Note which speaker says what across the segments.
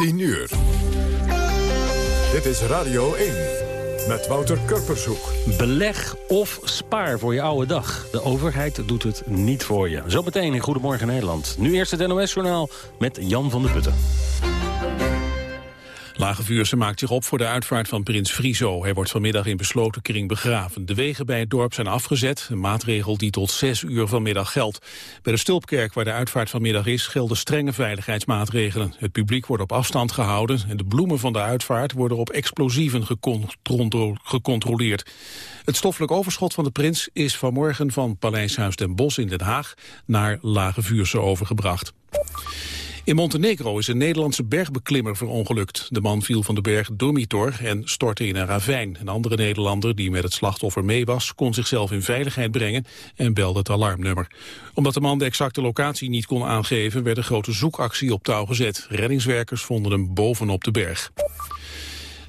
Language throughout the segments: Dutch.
Speaker 1: 10 uur. Dit is Radio 1 met Wouter Kurpershoek.
Speaker 2: Beleg of spaar voor je oude dag. De overheid doet het niet voor je. Zometeen in Goedemorgen Nederland. Nu eerst het NOS-journaal met Jan van der Putten.
Speaker 3: Lage maakt zich op voor de uitvaart van prins Friso. Hij wordt vanmiddag in besloten kring begraven. De wegen bij het dorp zijn afgezet, een maatregel die tot zes uur vanmiddag geldt. Bij de Stulpkerk, waar de uitvaart vanmiddag is, gelden strenge veiligheidsmaatregelen. Het publiek wordt op afstand gehouden en de bloemen van de uitvaart worden op explosieven gecontroleerd. Het stoffelijk overschot van de prins is vanmorgen van Paleishuis den Bosch in Den Haag naar Lage Vuurse overgebracht. In Montenegro is een Nederlandse bergbeklimmer verongelukt. De man viel van de berg Domitor en stortte in een ravijn. Een andere Nederlander die met het slachtoffer mee was... kon zichzelf in veiligheid brengen en belde het alarmnummer. Omdat de man de exacte locatie niet kon aangeven... werd een grote zoekactie op touw gezet. Reddingswerkers vonden hem bovenop de berg.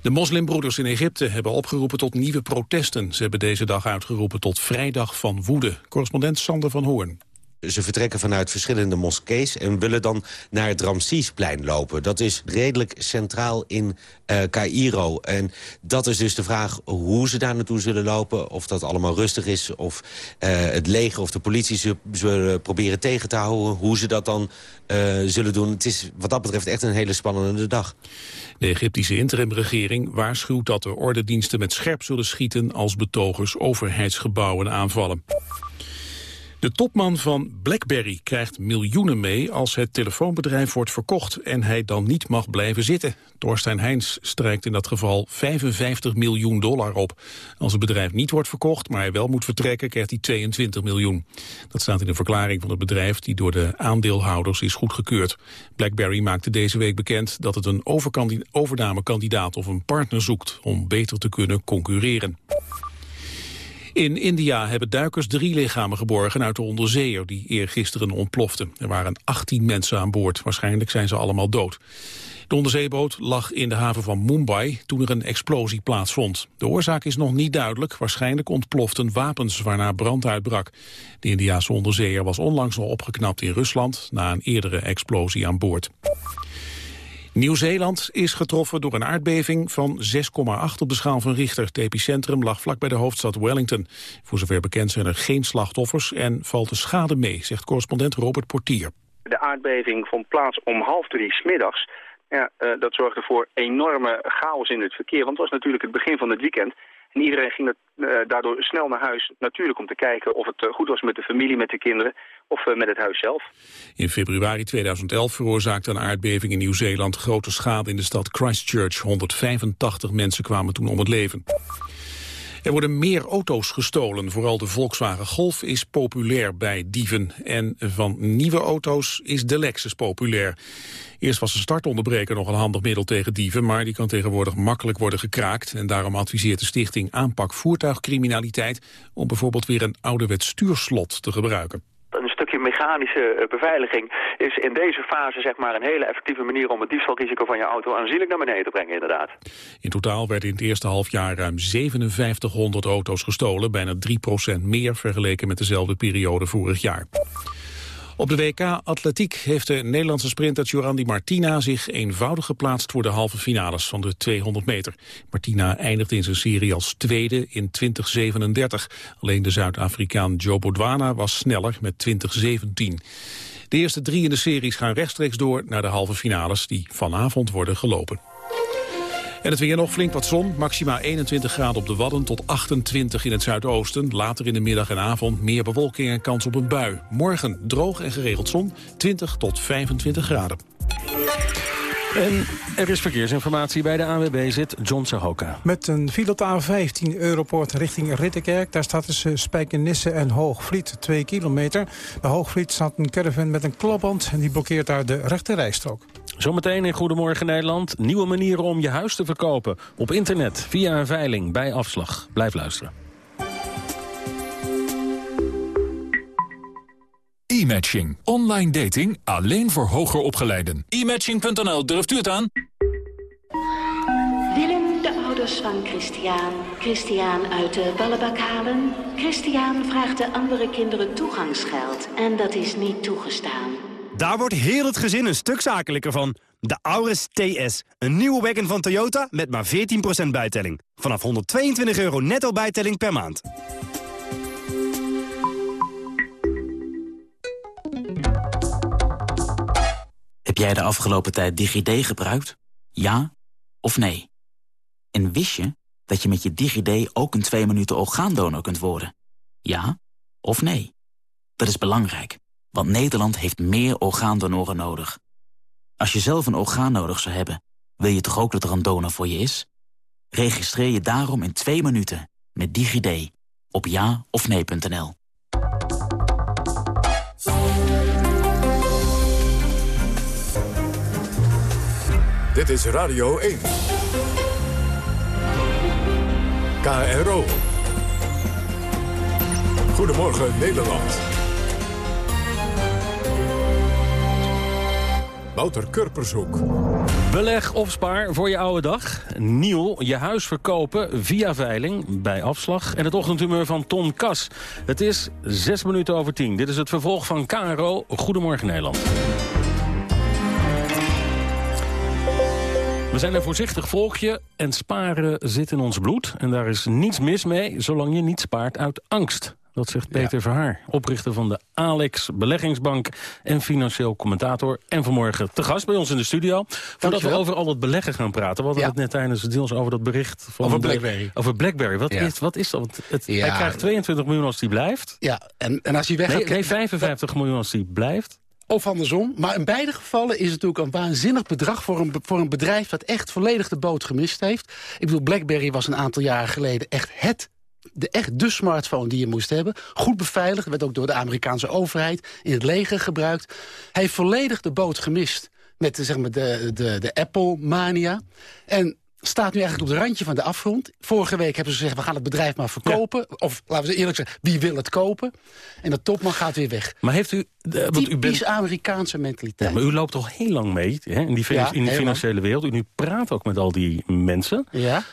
Speaker 3: De moslimbroeders in Egypte hebben opgeroepen tot nieuwe protesten. Ze hebben deze dag uitgeroepen tot vrijdag van woede. Correspondent Sander van Hoorn.
Speaker 4: Ze vertrekken vanuit verschillende moskees en willen dan naar het Ramsiesplein lopen. Dat is redelijk centraal in uh, Cairo. En dat is dus de vraag hoe ze daar naartoe zullen lopen. Of dat allemaal rustig is. Of uh, het leger of de politie ze zullen proberen tegen te houden. Hoe ze dat dan uh, zullen doen. Het is wat dat betreft echt een hele spannende dag.
Speaker 3: De Egyptische interimregering waarschuwt dat de ordendiensten met scherp zullen schieten... als betogers overheidsgebouwen aanvallen. De topman van BlackBerry krijgt miljoenen mee als het telefoonbedrijf wordt verkocht en hij dan niet mag blijven zitten. Thorstein Heins strijkt in dat geval 55 miljoen dollar op. Als het bedrijf niet wordt verkocht, maar hij wel moet vertrekken, krijgt hij 22 miljoen. Dat staat in een verklaring van het bedrijf die door de aandeelhouders is goedgekeurd. BlackBerry maakte deze week bekend dat het een overnamekandidaat of een partner zoekt om beter te kunnen concurreren. In India hebben duikers drie lichamen geborgen uit de onderzeeër die eergisteren ontplofte. Er waren 18 mensen aan boord. Waarschijnlijk zijn ze allemaal dood. De onderzeeboot lag in de haven van Mumbai toen er een explosie plaatsvond. De oorzaak is nog niet duidelijk. Waarschijnlijk ontploften wapens waarna brand uitbrak. De Indiaanse onderzeeër was onlangs nog opgeknapt in Rusland... na een eerdere explosie aan boord. Nieuw-Zeeland is getroffen door een aardbeving van 6,8 op de schaal van Richter. Het epicentrum lag vlak bij de hoofdstad Wellington. Voor zover bekend zijn er geen slachtoffers en valt de schade mee, zegt correspondent Robert Portier.
Speaker 5: De aardbeving vond plaats om half drie smiddags. Ja, uh, dat zorgde voor enorme chaos in het verkeer, want het was natuurlijk het begin van het weekend. En iedereen ging uh, daardoor snel naar huis, natuurlijk om te kijken of het uh, goed was met de familie, met de kinderen of uh, met het huis zelf.
Speaker 3: In februari 2011 veroorzaakte een aardbeving in Nieuw-Zeeland grote schade in de stad Christchurch. 185 mensen kwamen toen om het leven. Er worden meer auto's gestolen. Vooral de Volkswagen Golf is populair bij dieven. En van nieuwe auto's is de Lexus populair. Eerst was een startonderbreker nog een handig middel tegen dieven... maar die kan tegenwoordig makkelijk worden gekraakt. En daarom adviseert de stichting Aanpak Voertuigcriminaliteit... om bijvoorbeeld weer een ouderwets stuurslot te gebruiken
Speaker 6: stukje mechanische eh, beveiliging is in deze fase zeg maar een hele effectieve manier om het diefstalrisico van je auto aanzienlijk naar beneden te brengen inderdaad.
Speaker 3: In totaal werden in het eerste halfjaar ruim 5700 auto's gestolen, bijna 3% meer vergeleken met dezelfde periode vorig jaar. Op de WK Atletiek heeft de Nederlandse sprinter Jorandi Martina zich eenvoudig geplaatst voor de halve finales van de 200 meter. Martina eindigde in zijn serie als tweede in 2037. Alleen de Zuid-Afrikaan Joe Bodwana was sneller met 2017. De eerste drie in de series gaan rechtstreeks door naar de halve finales die vanavond worden gelopen. En het weer nog flink wat zon, maxima 21 graden op de Wadden tot 28 in het zuidoosten. Later in de middag en avond meer bewolking en kans op een bui. Morgen droog en geregeld zon, 20 tot 25 graden.
Speaker 2: En er is verkeersinformatie bij de ANWB zit John Sahoka.
Speaker 7: Met een file A15 Europoort richting Rittenkerk. Daar staat tussen Spijkenisse en Hoogvliet 2 kilometer. Bij Hoogvliet staat een caravan met een klopband en die blokkeert daar de rechte rijstrook.
Speaker 2: Zometeen in Goedemorgen Nederland. Nieuwe manieren om je huis te verkopen. Op internet, via een veiling, bij afslag. Blijf luisteren.
Speaker 1: E-matching. Online dating alleen voor hoger opgeleiden.
Speaker 8: E-matching.nl, durft u het aan?
Speaker 9: Willem de ouders van Christian, Christian uit de ballenbak halen. Christian vraagt de andere kinderen toegangsgeld en dat is niet toegestaan.
Speaker 10: Daar wordt heel het gezin een stuk zakelijker van. De Auris TS, een nieuwe wagon van Toyota met maar 14% bijtelling. Vanaf 122 euro netto bijtelling per maand.
Speaker 11: Heb jij de afgelopen tijd DigiD gebruikt? Ja of nee? En wist je dat je met je DigiD ook een 2 minuten orgaandonor kunt worden? Ja of nee? Dat is belangrijk, want Nederland heeft meer orgaandonoren nodig. Als je zelf een orgaan nodig zou hebben, wil je toch ook dat er een donor voor je is? Registreer je daarom in 2 minuten met DigiD op ja of nee.nl.
Speaker 1: Dit is Radio 1. KRO. Goedemorgen Nederland. Wouter.
Speaker 2: Beleg of spaar voor je oude dag. Nieuw, je huis verkopen via veiling bij afslag. En het ochtendhumeur van Ton Kas. Het is zes minuten over tien. Dit is het vervolg van KRO. Goedemorgen Nederland. We zijn een voorzichtig volkje en sparen zit in ons bloed. En daar is niets mis mee, zolang je niet spaart uit angst. Dat zegt Peter Verhaar, oprichter van de Alex Beleggingsbank... en financieel commentator. En vanmorgen te gast bij ons in de studio. Voordat we over al het beleggen gaan praten... we hadden het net tijdens het deels over dat bericht... Van
Speaker 12: over Blackberry.
Speaker 2: over Blackberry. Wat, is, wat is dat? Het, Hij krijgt 22 miljoen als die blijft.
Speaker 12: Ja, en, en als hij weg
Speaker 2: nee, nee, 55 miljoen als die blijft.
Speaker 12: Of andersom. Maar in beide gevallen is het natuurlijk een waanzinnig bedrag... voor een, voor een bedrijf dat echt volledig de boot gemist heeft. Ik bedoel, BlackBerry was een aantal jaren geleden echt het de, echt de smartphone die je moest hebben. Goed beveiligd, werd ook door de Amerikaanse overheid in het leger gebruikt. Hij heeft volledig de boot gemist met zeg maar, de, de, de Apple-mania. En staat nu eigenlijk op het randje van de afgrond. Vorige week hebben ze gezegd, we gaan het bedrijf maar verkopen. Of laten we eerlijk zeggen, wie wil het kopen? En de topman gaat weer weg.
Speaker 2: Maar heeft u...
Speaker 12: Uh, want u bent... Amerikaanse mentaliteit.
Speaker 2: Ja, maar u loopt toch heel lang mee hè, in die, ja, in die financiële wereld. U praat ook met al die mensen.
Speaker 12: Ja.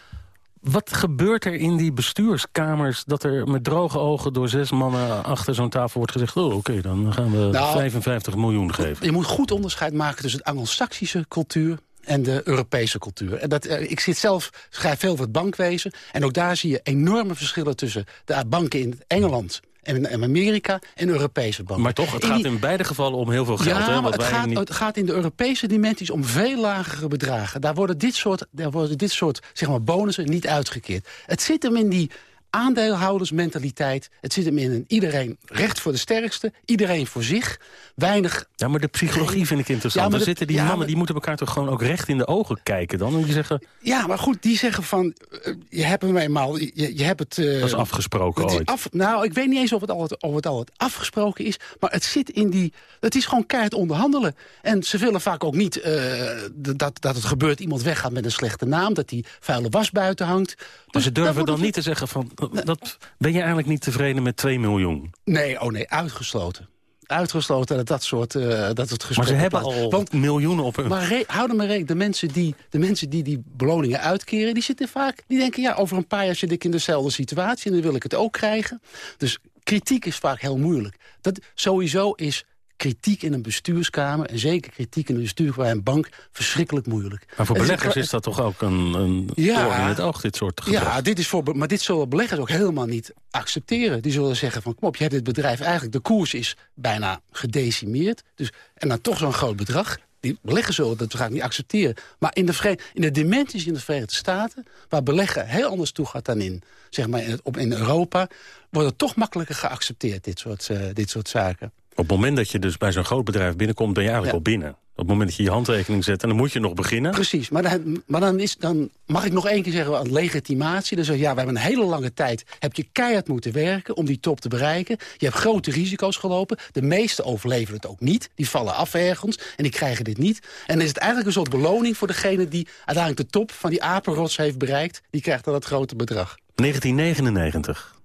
Speaker 2: Wat gebeurt er in die bestuurskamers... dat er met droge ogen door zes mannen achter zo'n tafel wordt gezegd... oh, oké, dan gaan we nou, 55 miljoen geven.
Speaker 12: Je moet goed onderscheid maken tussen de anglo-saxische cultuur en de Europese cultuur. En dat, uh, ik zit zelf, schrijf veel het bankwezen... en ook daar zie je enorme verschillen tussen de banken in Engeland en Amerika en Europese banken.
Speaker 2: Maar toch, het gaat in beide gevallen om heel veel geld.
Speaker 12: Ja,
Speaker 2: hè,
Speaker 12: maar het gaat, niet... het gaat in de Europese dimensies om veel lagere bedragen. Daar worden dit soort, daar worden dit soort zeg maar, bonussen niet uitgekeerd. Het zit hem in die aandeelhoudersmentaliteit. Het zit hem in een iedereen recht voor de sterkste. Iedereen voor zich. Weinig...
Speaker 2: Ja, maar de psychologie vind ik interessant. Ja, Er zitten die mannen, die moeten elkaar toch gewoon ook recht in de ogen kijken dan? En die zeggen...
Speaker 12: Ja, maar goed, die zeggen van... Uh, je hebt hem eenmaal... Je, je hebt het... Uh,
Speaker 2: dat is afgesproken het is.
Speaker 12: Af, nou, ik weet niet eens of het, al het, of het al het afgesproken is. Maar het zit in die... Het is gewoon keihard onderhandelen. En ze willen vaak ook niet uh, dat, dat het gebeurt... iemand weggaat met een slechte naam. Dat die vuile was buiten hangt.
Speaker 2: Maar dus ze durven dan niet te zeggen van dat, ben je eigenlijk niet tevreden met 2 miljoen?
Speaker 12: Nee, oh nee, uitgesloten uitgesloten dat dat soort uh, dat het
Speaker 2: Maar ze hebben al Want, miljoenen op hun...
Speaker 12: Maar houden maar rekening, de mensen, die, de mensen die die beloningen uitkeren... die zitten vaak, die denken, ja, over een paar jaar zit ik in dezelfde situatie... en dan wil ik het ook krijgen. Dus kritiek is vaak heel moeilijk. Dat, sowieso is kritiek in een bestuurskamer... en zeker kritiek in een bestuurskamer bij een bank verschrikkelijk moeilijk.
Speaker 2: Maar voor beleggers is, dat toch ook een, een ja, in het oog, dit soort gedrag?
Speaker 12: Ja, dit is voor, maar dit zullen beleggers ook helemaal niet accepteren. Die zullen zeggen van, kom op, je hebt dit bedrijf eigenlijk... de koers is bijna gedecimeerd. Dus, en dan toch zo'n groot bedrag. Die beleggers zullen dat gaan niet accepteren. Maar in de, in de dimensies in de Verenigde Staten... waar beleggen heel anders toe gaat dan in, zeg maar, in, op, in Europa... wordt het toch makkelijker geaccepteerd, dit soort, uh, dit soort zaken.
Speaker 2: Op het moment dat je dus bij zo'n groot bedrijf binnenkomt... ben je eigenlijk al binnen. Op het moment dat je je handtekening zet, en dan moet je nog beginnen.
Speaker 12: Precies, maar dan, maar dan, is, dan mag ik nog één keer zeggen aan legitimatie. Dan zeg je, ja, we hebben een hele lange tijd... heb je keihard moeten werken om die top te bereiken. Je hebt grote risico's gelopen. De meesten overleven het ook niet. Die vallen af ergens en die krijgen dit niet. En dan is het eigenlijk een soort beloning voor degene... die uiteindelijk de top van die apenrots heeft bereikt. Die krijgt dan dat grote bedrag.
Speaker 2: 1999.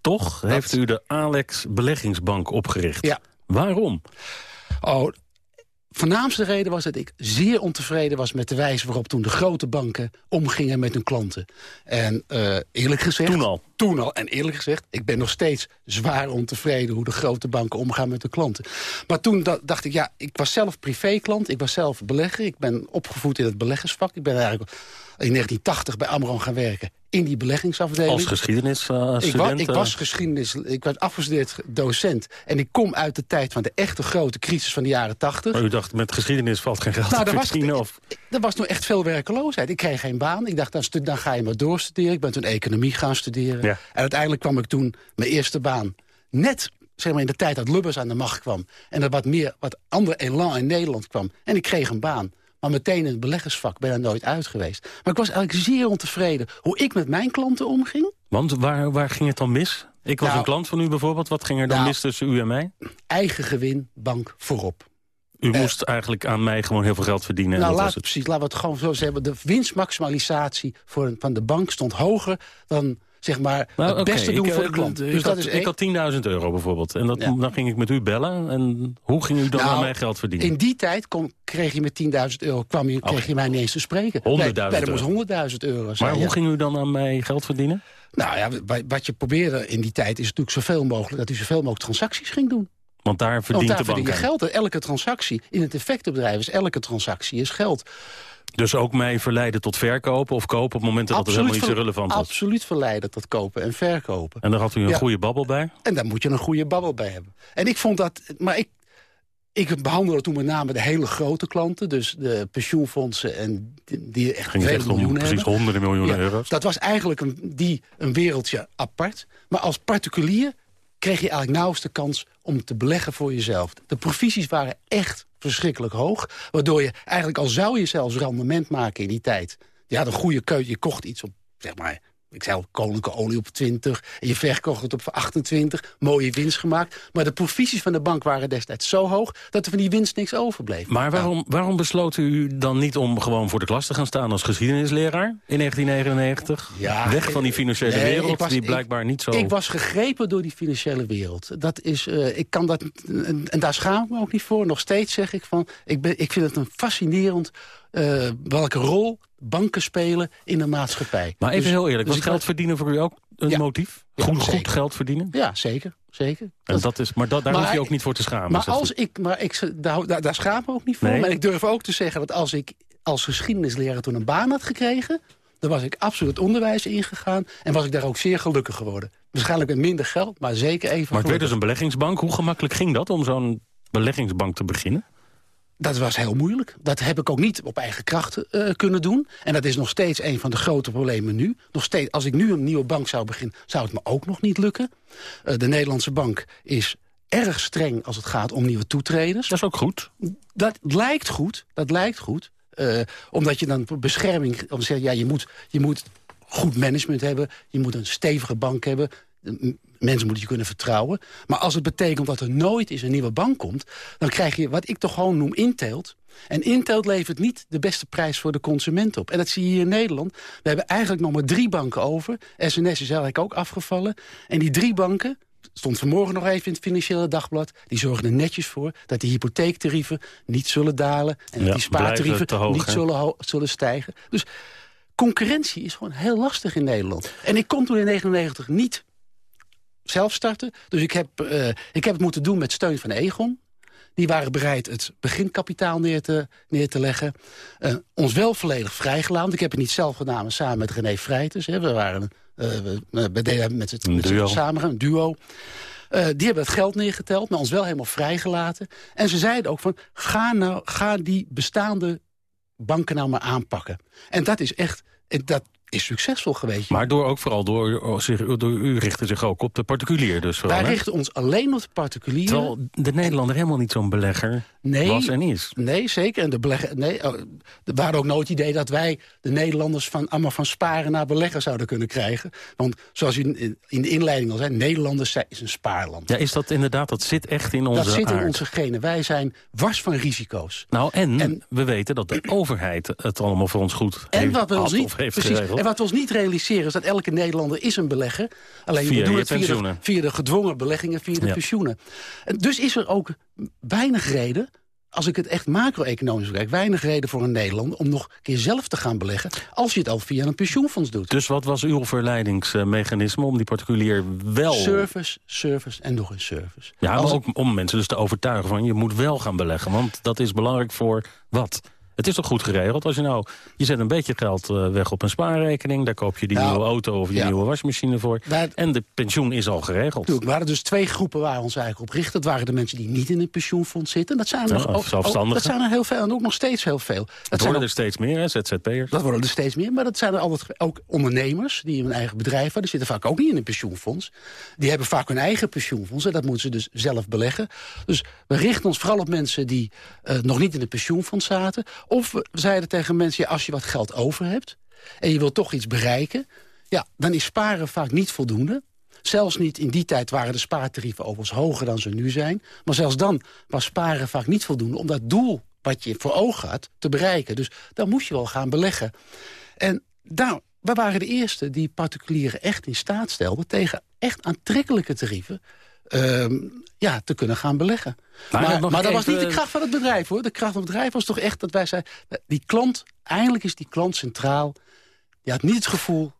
Speaker 2: Toch heeft u de Alex Beleggingsbank opgericht.
Speaker 12: Ja.
Speaker 2: Waarom?
Speaker 12: Oh, voornaamste reden was dat ik zeer ontevreden was met de wijze waarop toen de grote banken omgingen met hun klanten. En uh, eerlijk gezegd...
Speaker 2: Toen al?
Speaker 12: toen al. En eerlijk gezegd, ik ben nog steeds zwaar ontevreden... hoe de grote banken omgaan met de klanten. Maar toen dacht ik, ja, ik was zelf privéklant. Ik was zelf belegger. Ik ben opgevoed in het beleggersvak. Ik ben eigenlijk in 1980 bij Amron gaan werken in die beleggingsafdeling.
Speaker 2: Als geschiedenisstudent?
Speaker 12: ik, was, ik was geschiedenis, ik was afgestudeerd docent. En ik kom uit de tijd van de echte grote crisis van de jaren 80.
Speaker 2: Maar u dacht, met geschiedenis valt geen geld
Speaker 12: nou,
Speaker 2: te
Speaker 12: verdienen? Of... Er was nog echt veel werkeloosheid. Ik kreeg geen baan. Ik dacht, dan, dan ga je maar doorstuderen. Ik ben toen economie gaan studeren. En uiteindelijk kwam ik toen mijn eerste baan. Net zeg maar in de tijd dat Lubbers aan de macht kwam. En er wat meer, wat andere elan in Nederland kwam. En ik kreeg een baan. Maar meteen in het beleggersvak ben er nooit uit geweest. Maar ik was eigenlijk zeer ontevreden hoe ik met mijn klanten omging.
Speaker 2: Want waar, waar ging het dan mis? Ik was
Speaker 12: Nou,
Speaker 2: een klant van u bijvoorbeeld. Wat ging er dan
Speaker 12: nou,
Speaker 2: mis tussen u en mij?
Speaker 12: Eigen gewin, bank voorop.
Speaker 2: U moest eigenlijk aan mij gewoon heel veel geld verdienen. en
Speaker 12: nou,
Speaker 2: dat
Speaker 12: laat,
Speaker 2: was het.
Speaker 12: precies, laten we het gewoon zo zeggen. De winstmaximalisatie voor, van de bank stond hoger dan zeg maar,
Speaker 2: Nou,
Speaker 12: het
Speaker 2: oké,
Speaker 12: beste doen
Speaker 2: ik,
Speaker 12: voor de
Speaker 2: eh,
Speaker 12: klant.
Speaker 2: ik
Speaker 12: Dus dat
Speaker 2: had,
Speaker 12: is
Speaker 2: ik had 10.000 euro bijvoorbeeld. En dat,
Speaker 12: Ja.
Speaker 2: dan ging ik met u bellen. En hoe ging u dan
Speaker 12: Nou,
Speaker 2: aan mij geld verdienen?
Speaker 12: In die tijd kon, kreeg je met 10.000 euro kwam je, kreeg je mij niet eens te spreken.
Speaker 2: 100.000
Speaker 12: Nee, nee, dat moest
Speaker 2: euro.
Speaker 12: 100.000 euro zijn.
Speaker 2: maar hoe
Speaker 12: ja.
Speaker 2: ging u dan aan mij geld verdienen?
Speaker 12: Nou ja, wa- wat je probeerde in die tijd is natuurlijk zoveel mogelijk... dat u zoveel mogelijk transacties ging doen.
Speaker 2: Want daar
Speaker 12: Want
Speaker 2: verdient
Speaker 12: daar
Speaker 2: de bank
Speaker 12: verdien je
Speaker 2: aan.
Speaker 12: geld. Elke transactie in het effectenbedrijf is elke transactie is geld.
Speaker 2: Dus ook mij verleiden tot verkopen of kopen op momenten dat het helemaal niet zo relevant was.
Speaker 12: Absoluut verleiden tot kopen en verkopen.
Speaker 2: En daar had u een
Speaker 12: Ja.
Speaker 2: goede babbel bij?
Speaker 12: En daar moet je een goede babbel bij hebben. En ik vond dat... Maar ik, ik behandelde toen met name de hele grote klanten. Dus de pensioenfondsen en die, die echt
Speaker 2: Ging
Speaker 12: vele
Speaker 2: echt om
Speaker 12: miljoenen
Speaker 2: precies
Speaker 12: hebben.
Speaker 2: honderden miljoenen
Speaker 12: Ja,
Speaker 2: euro's?
Speaker 12: Dat was eigenlijk een, die, een wereldje apart. Maar als particulier kreeg je eigenlijk nauwelijks de kans om te beleggen voor jezelf. De provisies waren echt verschrikkelijk hoog. Waardoor je eigenlijk al zou je zelfs rendement maken in die tijd. Had een goede keuze, je kocht iets op, zeg maar... Ik zei al, koninklijke olie op 20. En je verkocht het op 28. Mooie winst gemaakt. Maar de provisies van de bank waren destijds zo hoog... dat er van die winst niks overbleef.
Speaker 2: Maar waarom, waarom besloot u dan niet om gewoon voor de klas te gaan staan als geschiedenisleraar in 1999?
Speaker 12: Ja,
Speaker 2: Weg van die financiële
Speaker 12: nee,
Speaker 2: wereld
Speaker 12: was-
Speaker 2: die
Speaker 12: ik-
Speaker 2: blijkbaar niet zo...
Speaker 12: Ik was gegrepen door die financiële wereld. Dat is, eh, ik kan dat, en, en daar schaam ik me ook niet voor. Nog steeds zeg ik van, ik, ben, ik vind het een fascinerend eh, welke rol banken spelen in de maatschappij.
Speaker 2: Maar even
Speaker 12: Dus-
Speaker 2: heel eerlijk,
Speaker 12: dus
Speaker 2: was geld verdienen voor u ook een
Speaker 12: Ja.
Speaker 2: motief?
Speaker 12: Ja,
Speaker 2: Goed, goed geld verdienen?
Speaker 12: Ja, zeker. zeker.
Speaker 2: En dat is, maar dat, daar
Speaker 12: Maar-
Speaker 2: hoef je ook niet voor te schamen.
Speaker 12: Maar, als ik, maar ik, daar, daar, daar schaam ik me ook niet voor.
Speaker 2: Nee?
Speaker 12: Maar ik durf ook te zeggen dat als ik als geschiedenisleraar toen een baan had gekregen... dan was ik absoluut onderwijs ingegaan en was ik daar ook zeer gelukkig geworden. Waarschijnlijk met minder geld, maar zeker even
Speaker 2: Maar het werd
Speaker 12: gelukkig.
Speaker 2: dus een beleggingsbank. Hoe gemakkelijk ging dat om zo'n beleggingsbank te beginnen?
Speaker 12: Dat was heel moeilijk. Dat heb ik ook niet op eigen kracht eh, kunnen doen. En dat is nog steeds een van de grote problemen nu. Nog steeds, als ik nu een nieuwe bank zou beginnen, zou het me ook nog niet lukken. Eh, de Nederlandse bank is erg streng als het gaat om nieuwe toetreders.
Speaker 2: Dat is ook goed.
Speaker 12: Dat lijkt goed. Dat lijkt goed. Eh, omdat je dan bescherming... Om te zeggen, ja, je moet, je moet goed management hebben. Je moet een stevige bank hebben. Mensen moeten je kunnen vertrouwen. Maar als het betekent dat er nooit eens een nieuwe bank komt... dan krijg je wat ik toch gewoon noem inteelt. En inteelt levert niet de beste prijs voor de consument op. En dat zie je hier in Nederland. We hebben eigenlijk nog maar drie banken over. SNS is eigenlijk ook afgevallen. En die drie banken, stond vanmorgen nog even in het Financiële Dagblad... die zorgen er netjes voor dat die hypotheektarieven niet zullen dalen... en
Speaker 2: Ja,
Speaker 12: dat die spaartarieven
Speaker 2: hoog,
Speaker 12: niet zullen, zullen stijgen. Dus concurrentie is gewoon heel lastig in Nederland. En ik kon toen in 1999 niet zelf starten. Dus ik heb, eh, ik heb het moeten doen met steun van Egon. Die waren bereid het beginkapitaal neer te, neer te leggen. Eh, ons wel volledig vrijgelaten. Ik heb het niet zelf gedaan, maar samen met René Vrijters. Hè. We waren eh, we, we deden met het met
Speaker 2: duo.
Speaker 12: samen, een duo. Die hebben het geld neergeteld, maar ons wel helemaal vrijgelaten. En ze zeiden ook van, ga, nou, ga die bestaande banken nou maar aanpakken. En dat is echt, en dat is succesvol geweest.
Speaker 2: Maar door, ook vooral door, oh, zich, door u richtte zich ook op de particulier dus vooral,
Speaker 12: Wij richten ons alleen op de particulieren.
Speaker 2: Terwijl de Nederlander helemaal niet zo'n belegger
Speaker 12: Nee.
Speaker 2: was en is.
Speaker 12: Nee, zeker. En de belegger, nee, oh, er waren ook nooit idee dat wij de Nederlanders van, allemaal van sparen naar beleggen zouden kunnen krijgen. Want zoals u in- de inleiding al zei, Nederlanders zijn- is een spaarland.
Speaker 2: Ja, is dat inderdaad, dat zit echt in onze
Speaker 12: dat zit in
Speaker 2: aard.
Speaker 12: onze genen. Wij zijn wars van risico's.
Speaker 2: Nou, en, we weten dat de overheid het allemaal voor ons goed
Speaker 12: En
Speaker 2: heeft,
Speaker 12: wat, we ons niet,
Speaker 2: heeft
Speaker 12: precies,
Speaker 2: geregeld.
Speaker 12: En wat we ons niet realiseren is dat elke Nederlander is een belegger. Alleen
Speaker 2: Via
Speaker 12: we doen het via de,
Speaker 2: pensioenen.
Speaker 12: via de gedwongen beleggingen, via de
Speaker 2: Ja.
Speaker 12: pensioenen. En dus is er ook weinig reden als ik het echt macro-economisch bekijk... weinig reden voor een Nederlander om nog een keer zelf te gaan beleggen... als je het al via een pensioenfonds doet.
Speaker 2: Dus wat was uw verleidingsmechanisme om die particulier wel...
Speaker 12: Service, service en nog eens service.
Speaker 2: Ja, maar ook om mensen dus te overtuigen van je moet wel gaan beleggen. Want dat is belangrijk voor wat? Het is toch goed geregeld als je nou... Je zet een beetje geld eh, weg op een spaarrekening. Daar koop je die
Speaker 12: Nou,
Speaker 2: nieuwe auto of die
Speaker 12: ja.
Speaker 2: nieuwe wasmachine voor. En de pensioen is al geregeld.
Speaker 12: Natuurlijk, er waren dus twee groepen waar we ons eigenlijk op richten. Dat waren de mensen die niet in een pensioenfonds zitten. Dat zijn er, nog, ook, dat zijn er heel veel en ook nog steeds heel veel. Dat
Speaker 2: Het worden er steeds meer, hè, ZZP'ers.
Speaker 12: Dat worden er steeds meer, maar dat zijn er altijd ook ondernemers... die een eigen bedrijf hebben. Die zitten vaak ook niet in een pensioenfonds. Die hebben vaak hun eigen pensioenfonds en dat moeten ze dus zelf beleggen. Dus we richten ons vooral op mensen die eh, nog niet in een pensioenfonds zaten. Of we zeiden tegen mensen, als je wat geld over hebt... en je wilt toch iets bereiken... ja, dan is sparen vaak niet voldoende. Zelfs niet in die tijd waren de spaartarieven overigens hoger dan ze nu zijn. Maar zelfs dan was sparen vaak niet voldoende om dat doel wat je voor ogen had te bereiken. Dus dan moest je wel gaan beleggen. En daar, we waren de eerste die particulieren echt in staat stelden... tegen echt aantrekkelijke tarieven ehm, ja, te kunnen gaan beleggen.
Speaker 2: Maar
Speaker 12: Maar, dat was niet de kracht van het bedrijf, hoor. De kracht van het bedrijf was toch echt dat wij zeiden... die klant, eindelijk is die klant centraal. Je had niet het gevoel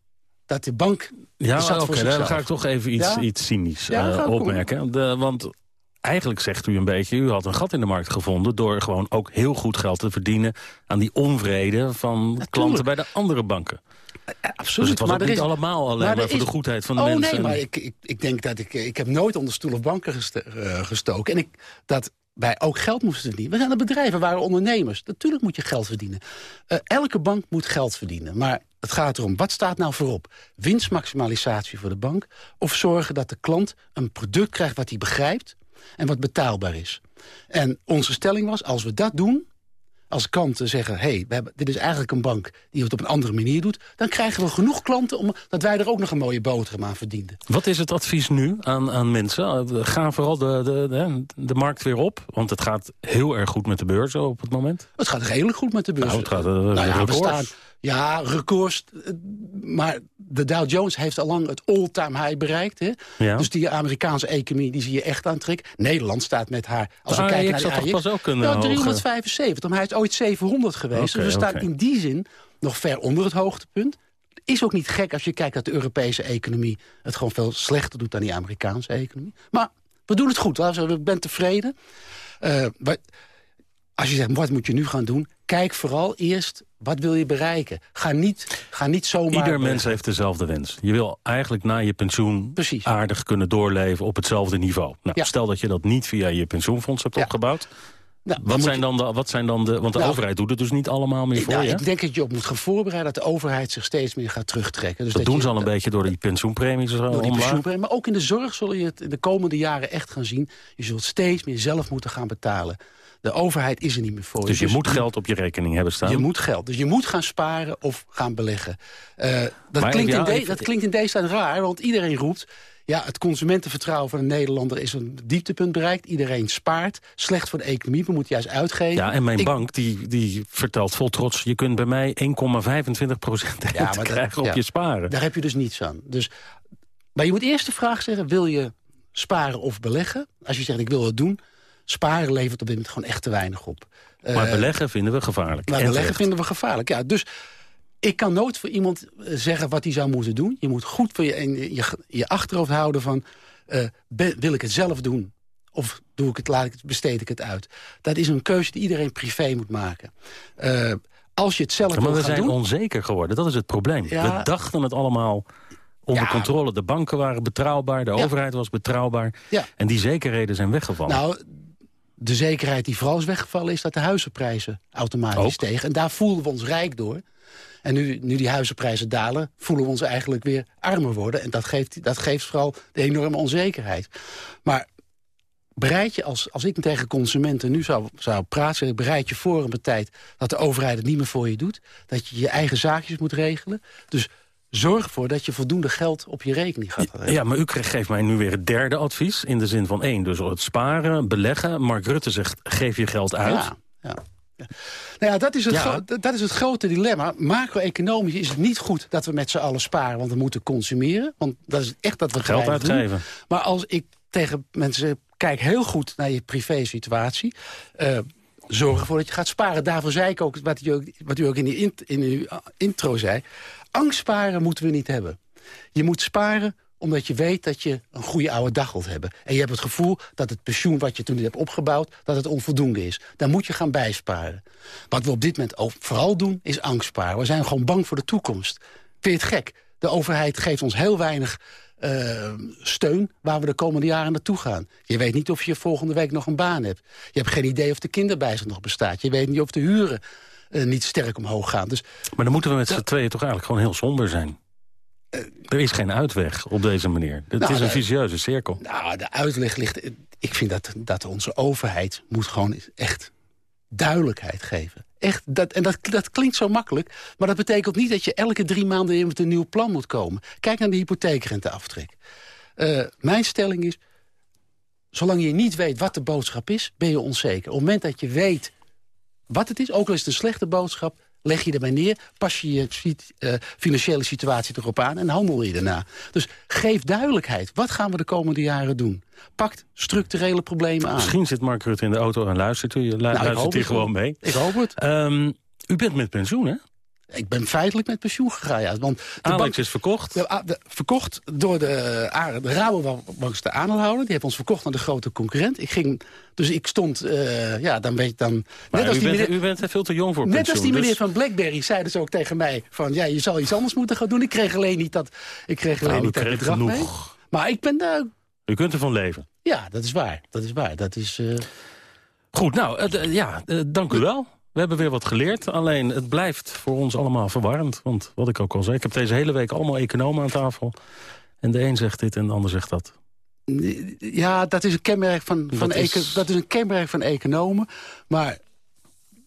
Speaker 12: dat de bank
Speaker 2: Ja, oké,
Speaker 12: zichzelf.
Speaker 2: ga ik toch even iets,
Speaker 12: Ja?
Speaker 2: iets cynisch
Speaker 12: Ja,
Speaker 2: eh, opmerken. De, want eigenlijk zegt u een beetje, u had een gat in de markt gevonden... door gewoon ook heel goed geld te verdienen aan die onvrede van klanten bij de andere banken.
Speaker 12: Absoluut.
Speaker 2: Dus het was
Speaker 12: maar er
Speaker 2: niet
Speaker 12: is-
Speaker 2: allemaal alleen
Speaker 12: maar
Speaker 2: maar, voor de goedheid van de
Speaker 12: oh,
Speaker 2: mensen.
Speaker 12: nee, maar ik, ik, ik denk dat ik... Ik heb nooit onder stoel of banken eh, gestoken. En ik, dat wij ook geld moesten verdienen. We zijn een bedrijf, we waren ondernemers. Natuurlijk moet je geld verdienen. Eh, elke bank moet geld verdienen. Maar het gaat erom, wat staat nou voorop? Winstmaximalisatie voor de bank? Of zorgen dat de klant een product krijgt wat hij begrijpt... en wat betaalbaar is? En onze stelling was, als we dat doen als klanten zeggen... hey, we hebben, dit is eigenlijk een bank die het op een andere manier doet... dan krijgen we genoeg klanten om, dat wij er ook nog een mooie boterham aan verdienden.
Speaker 2: Wat is het advies nu aan, aan mensen? Eh, Ga vooral de, de, de, de markt weer op. Want het gaat heel erg goed met de beurzen op het moment.
Speaker 12: Het gaat redelijk goed met de beurs.
Speaker 2: Nou, het gaat eh,
Speaker 12: Nou ja, we
Speaker 2: records.
Speaker 12: staan, ja, records. eh, Maar de Dow Jones heeft al lang het all-time high bereikt. Hè?
Speaker 2: Ja.
Speaker 12: Dus die Amerikaanse economie die zie je echt aantrekken. Nederland staat met haar... Als we kijken
Speaker 2: AEX
Speaker 12: naar de AEX,
Speaker 2: pas ook een, hoge-
Speaker 12: 375, maar hij is ooit 700 geweest. Dus we staan in die zin nog ver onder het hoogtepunt. Is ook niet gek als je kijkt dat de Europese economie... het gewoon veel slechter doet dan die Amerikaanse economie. Maar we doen het goed. Ik ben tevreden. Eh, maar als je zegt, wat moet je nu gaan doen? Kijk vooral eerst, wat wil je bereiken? Ga niet, ga niet zomaar...
Speaker 2: Ieder mens heeft dezelfde wens. Je wil eigenlijk na je pensioen aardig kunnen doorleven op hetzelfde niveau. Nou,
Speaker 12: Ja.
Speaker 2: Stel dat je dat niet via je pensioenfonds hebt opgebouwd.
Speaker 12: Nou,
Speaker 2: wat, zijn
Speaker 12: je-
Speaker 2: dan de, wat zijn dan de... Want de
Speaker 12: Nou,
Speaker 2: overheid doet het dus niet allemaal meer voor
Speaker 12: Nou,
Speaker 2: je.
Speaker 12: ik denk dat je op moet gaan voorbereiden... dat de overheid zich steeds meer gaat terugtrekken. Dus
Speaker 2: dat, doen ze al een beetje door die pensioenpremies
Speaker 12: door die
Speaker 2: omlaag.
Speaker 12: pensioenpremie. Maar ook in de zorg zul je het in de komende jaren echt gaan zien. Je zult steeds meer zelf moeten gaan betalen. De overheid is er niet meer voor
Speaker 2: Dus je moet geld op je rekening hebben staan.
Speaker 12: Je moet geld. Dus je moet gaan sparen of gaan beleggen. Eh, dat,
Speaker 2: Maar
Speaker 12: klinkt in de- dat klinkt in deze tijd raar, want iedereen roept... ja, het consumentenvertrouwen van een Nederlander is een dieptepunt bereikt. Iedereen spaart. Slecht voor de economie, we moeten juist uitgeven.
Speaker 2: Ja, en mijn
Speaker 12: Ik-
Speaker 2: bank die, die vertelt vol trots... je kunt bij mij 1,25 procent
Speaker 12: Ja, dat-
Speaker 2: krijgen op
Speaker 12: ja.
Speaker 2: je sparen.
Speaker 12: Daar heb je dus niets aan. Dus, maar je moet eerst de vraag zeggen, wil je sparen of beleggen? Als je zegt, ik wil het doen... sparen levert op dit moment gewoon echt te weinig op.
Speaker 2: Maar
Speaker 12: Eh,
Speaker 2: beleggen vinden we gevaarlijk.
Speaker 12: Maar
Speaker 2: En
Speaker 12: beleggen
Speaker 2: terecht.
Speaker 12: vinden we gevaarlijk. Ja, dus ik kan nooit voor iemand eh, zeggen wat hij zou moeten doen. Je moet goed voor je, je, je achterhoofd houden van... eh, ben- wil ik het zelf doen? Of doe ik het, laat ik het, besteed ik het uit? Dat is een keuze die iedereen privé moet maken. Als je het zelf
Speaker 2: Ja, maar we zijn
Speaker 12: doen...
Speaker 2: onzeker geworden, dat is het probleem.
Speaker 12: Ja.
Speaker 2: We dachten het allemaal onder
Speaker 12: Ja.
Speaker 2: controle. De banken waren betrouwbaar, de overheid was betrouwbaar.
Speaker 12: Ja.
Speaker 2: En die zekerheden zijn weggevallen.
Speaker 12: Nou, de zekerheid die vooral is weggevallen... is dat de huizenprijzen automatisch
Speaker 2: Ook.
Speaker 12: stegen. En daar voelen we ons rijk door. En nu, nu die huizenprijzen dalen, voelen we ons eigenlijk weer armer worden. En dat geeft, dat geeft vooral de enorme onzekerheid. Maar bereid je, als, als ik tegen consumenten nu zou, zou praten... bereid je voor een tijd dat de overheid het niet meer voor je doet. Dat je je eigen zaakjes moet regelen. Dus zorg ervoor dat je voldoende geld op je rekening gaat hebben.
Speaker 2: Ja, maar u geeft mij nu weer het derde advies. In de zin van één, dus het sparen, beleggen. Mark Rutte zegt, geef je geld uit.
Speaker 12: Ja, ja. ja. Nou ja, dat is, het
Speaker 2: Ja.
Speaker 12: dat is het grote dilemma. Macro-economisch is het niet goed dat we met z'n allen sparen... want we moeten consumeren. Want dat is echt dat we
Speaker 2: Geld
Speaker 12: doen.
Speaker 2: uitgeven.
Speaker 12: Maar als ik tegen mensen kijk heel goed naar je privé-situatie... eh, zorg ervoor dat je gaat sparen. Daarvoor zei ik ook, wat u ook, wat u ook in, die in uw intro zei... angst sparen moeten we niet hebben. Je moet sparen omdat je weet dat je een goede oude dag wilt hebben. En je hebt het gevoel dat het pensioen wat je toen hebt opgebouwd... dat het onvoldoende is. Dan moet je gaan bijsparen. Wat we op dit moment vooral doen, is angst sparen. We zijn gewoon bang voor de toekomst. Vind je het gek? De overheid geeft ons heel weinig uh, steun waar we de komende jaren naartoe gaan. Je weet niet of je volgende week nog een baan hebt. Je hebt geen idee of de kinderbijslag nog bestaat. Je weet niet of de huren niet sterk omhoog gaan. Dus,
Speaker 2: maar dan moeten we met z'n tweeën toch eigenlijk gewoon heel somber zijn. Uh, er is geen uitweg op deze manier. Het nou, is een vicieuze cirkel.
Speaker 12: Nou, de uitleg ligt... Ik vind dat, dat onze overheid moet gewoon echt duidelijkheid geven. Echt, dat, en dat, dat klinkt zo makkelijk, maar dat betekent niet dat je elke drie maanden met een nieuw plan moet komen. Kijk naar de hypotheekrenteaftrek. Uh, mijn stelling is, zolang je niet weet wat de boodschap is, ben je onzeker. Op het moment dat je weet wat het is, ook al is het een slechte boodschap leg je erbij neer, pas je je uh, financiële situatie erop aan... en handel je daarna. Dus geef duidelijkheid. Wat gaan we de komende jaren doen? Pakt structurele problemen aan.
Speaker 2: Misschien zit Mark Rutte in de auto en luistert u, lu nou, luistert hij gewoon mee.
Speaker 12: Ik hoop het.
Speaker 2: Um, u bent met pensioen, hè?
Speaker 12: Ik ben feitelijk met pensioen gegaan, ja. Want de
Speaker 2: Alex bank, is verkocht?
Speaker 12: De, de, verkocht door de, de Rabobank de aandeelhouder. Die heeft ons verkocht naar de grote concurrent. Ik ging, dus ik stond, uh, ja, dan weet je dan...
Speaker 2: Net als u, die bent, meneer, u bent er veel te jong voor
Speaker 12: Net als die meneer dus... van Blackberry zeiden ze ook tegen mij... van ja, je zal iets anders moeten gaan doen. Ik kreeg alleen niet dat, ik kreeg alleen nou, niet dat bedrag genoeg. mee. Maar ik ben daar...
Speaker 2: U kunt ervan leven?
Speaker 12: Ja, dat is waar. Dat is waar. Dat is... Uh...
Speaker 2: Goed, nou, ja, dank u wel. We hebben weer wat geleerd, alleen het blijft voor ons allemaal verwarrend. Want wat ik ook al zei, ik heb deze hele week allemaal economen aan tafel. En de een zegt dit en de ander zegt dat.
Speaker 12: Ja, dat is een kenmerk van, van, dat is... dat is een kenmerk van economen. Maar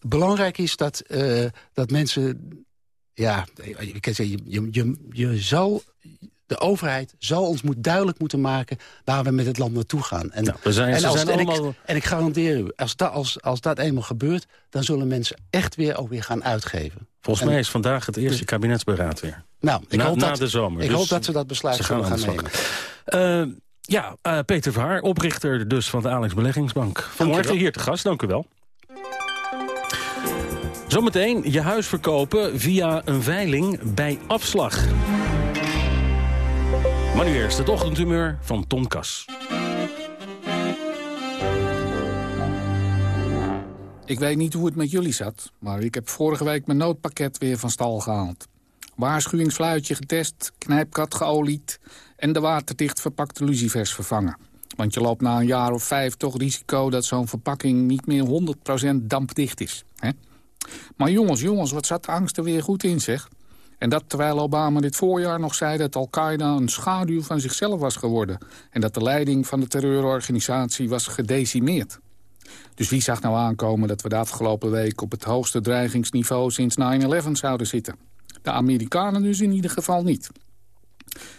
Speaker 12: belangrijk is dat, uh, dat mensen... Ja, je, je, je, je, je zal de overheid zal ons moet duidelijk moeten maken... waar we met het land naartoe gaan. En,
Speaker 2: we zijn, en, als,
Speaker 12: en, allemaal... ik, en ik garandeer u, als dat, als, als dat eenmaal gebeurt... dan zullen mensen echt weer ook weer gaan uitgeven.
Speaker 2: Volgens mij is vandaag het eerste dus- kabinetsberaad weer.
Speaker 12: Nou, ik
Speaker 2: na,
Speaker 12: hoop
Speaker 2: na
Speaker 12: dat,
Speaker 2: de zomer.
Speaker 12: Ik dus hoop dat ze dat besluit ze gaan, gaan nemen.
Speaker 2: Uh, ja, uh, Peter Verhaar, oprichter dus van de Alex Beleggingsbank. Vanmorgen hier te gast, dank u wel. Zometeen je huis verkopen via een veiling bij afslag. Maar nu eerst het ochtendhumeur van Tom Kas.
Speaker 13: Ik weet niet hoe het met jullie zat, maar ik heb vorige week mijn noodpakket weer van stal gehaald. Waarschuwingsfluitje getest, knijpkat geolied en de waterdicht verpakte lucifers vervangen. Want je loopt na een jaar of vijf toch risico dat zo'n verpakking niet meer 100% dampdicht is. Hè? Maar jongens, jongens, wat zat de angst er weer goed in, zeg. En dat terwijl Obama dit voorjaar nog zei dat Al-Qaeda een schaduw van zichzelf was geworden. En dat de leiding van de terreurorganisatie was gedecimeerd. Dus wie zag nou aankomen dat we de afgelopen week op het hoogste dreigingsniveau sinds 9-11 zouden zitten? De Amerikanen dus in ieder geval niet.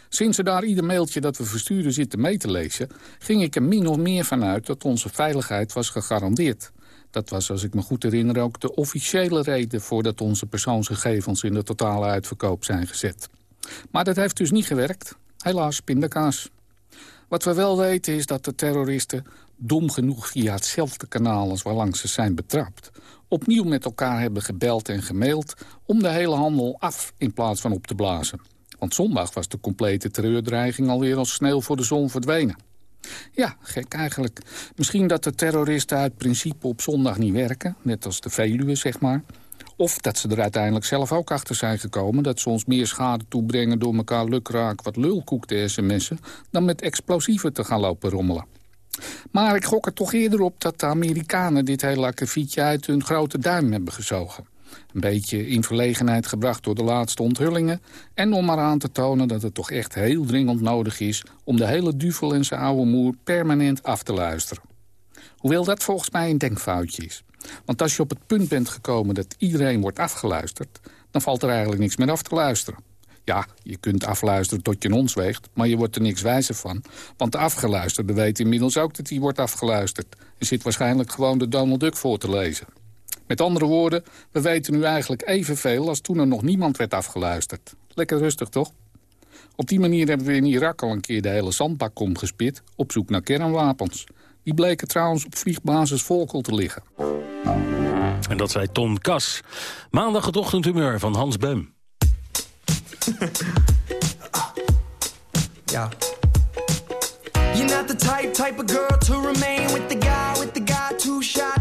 Speaker 13: Sinds ze daar ieder mailtje dat we versturen zitten mee te lezen... ging ik er min of meer vanuit dat onze veiligheid was gegarandeerd. Dat was, als ik me goed herinner, ook de officiële reden... voordat onze persoonsgegevens in de totale uitverkoop zijn gezet. Maar dat heeft dus niet gewerkt. Helaas, pindakaas. Wat we wel weten is dat de terroristen, dom genoeg via hetzelfde kanaal als waarlangs ze zijn betrapt, opnieuw met elkaar hebben gebeld en gemaild om de hele handel af in plaats van op te blazen. Want zondag was de complete terreurdreiging alweer als sneeuw voor de zon verdwenen. Ja, gek eigenlijk. Misschien dat de terroristen uit principe op zondag niet werken, net als de Veluwe, zeg maar. Of dat ze er uiteindelijk zelf ook achter zijn gekomen... dat ze ons meer schade toebrengen door elkaar lukraak wat lulkoek te sms'en... dan met explosieven te gaan lopen rommelen. Maar ik gok er toch eerder op dat de Amerikanen dit hele akkefietje uit hun grote duim hebben gezogen. Een beetje in verlegenheid gebracht door de laatste onthullingen... en om maar aan te tonen dat het toch echt heel dringend nodig is... om de hele duvel en zijn oude moer permanent af te luisteren. Hoewel dat volgens mij een denkfoutje is. Want als je op het punt bent gekomen dat iedereen wordt afgeluisterd... dan valt er eigenlijk niks meer af te luisteren. Ja, je kunt afluisteren tot je ons weegt, maar je wordt er niks wijzer van. Want de afgeluisterde weet inmiddels ook dat hij wordt afgeluisterd. En zit waarschijnlijk gewoon de Donald Duck voor te lezen. Met andere woorden, we weten nu eigenlijk evenveel als toen er nog niemand werd afgeluisterd. Lekker rustig, toch? Op die manier hebben we in Irak al een keer de hele zandbak omgespit op zoek naar kernwapens. Die bleken trouwens op vliegbasis Volkel te liggen.
Speaker 2: En dat zei Ton Kas. Maandag het ochtendhumeur van Hans Beum.
Speaker 14: Ja. You're not the type, type of girl to remain with the guy, with the guy too shy,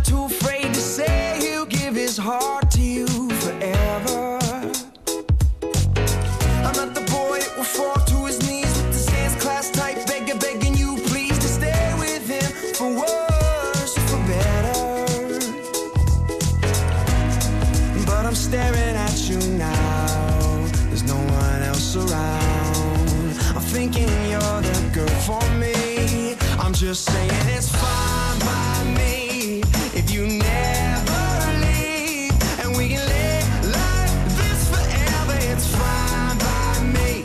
Speaker 14: just saying it's fine by me if you never leave and we can live like this forever. It's fine by me.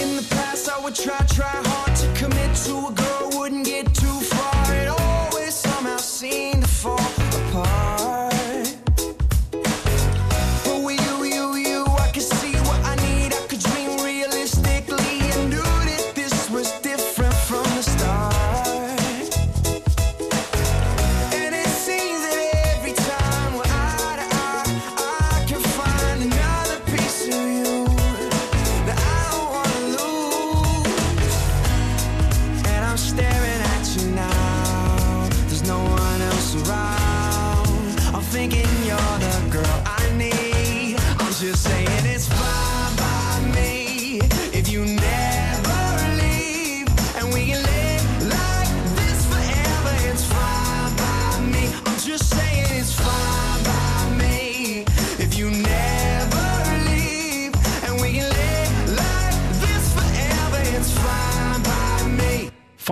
Speaker 14: In the past, I would try, try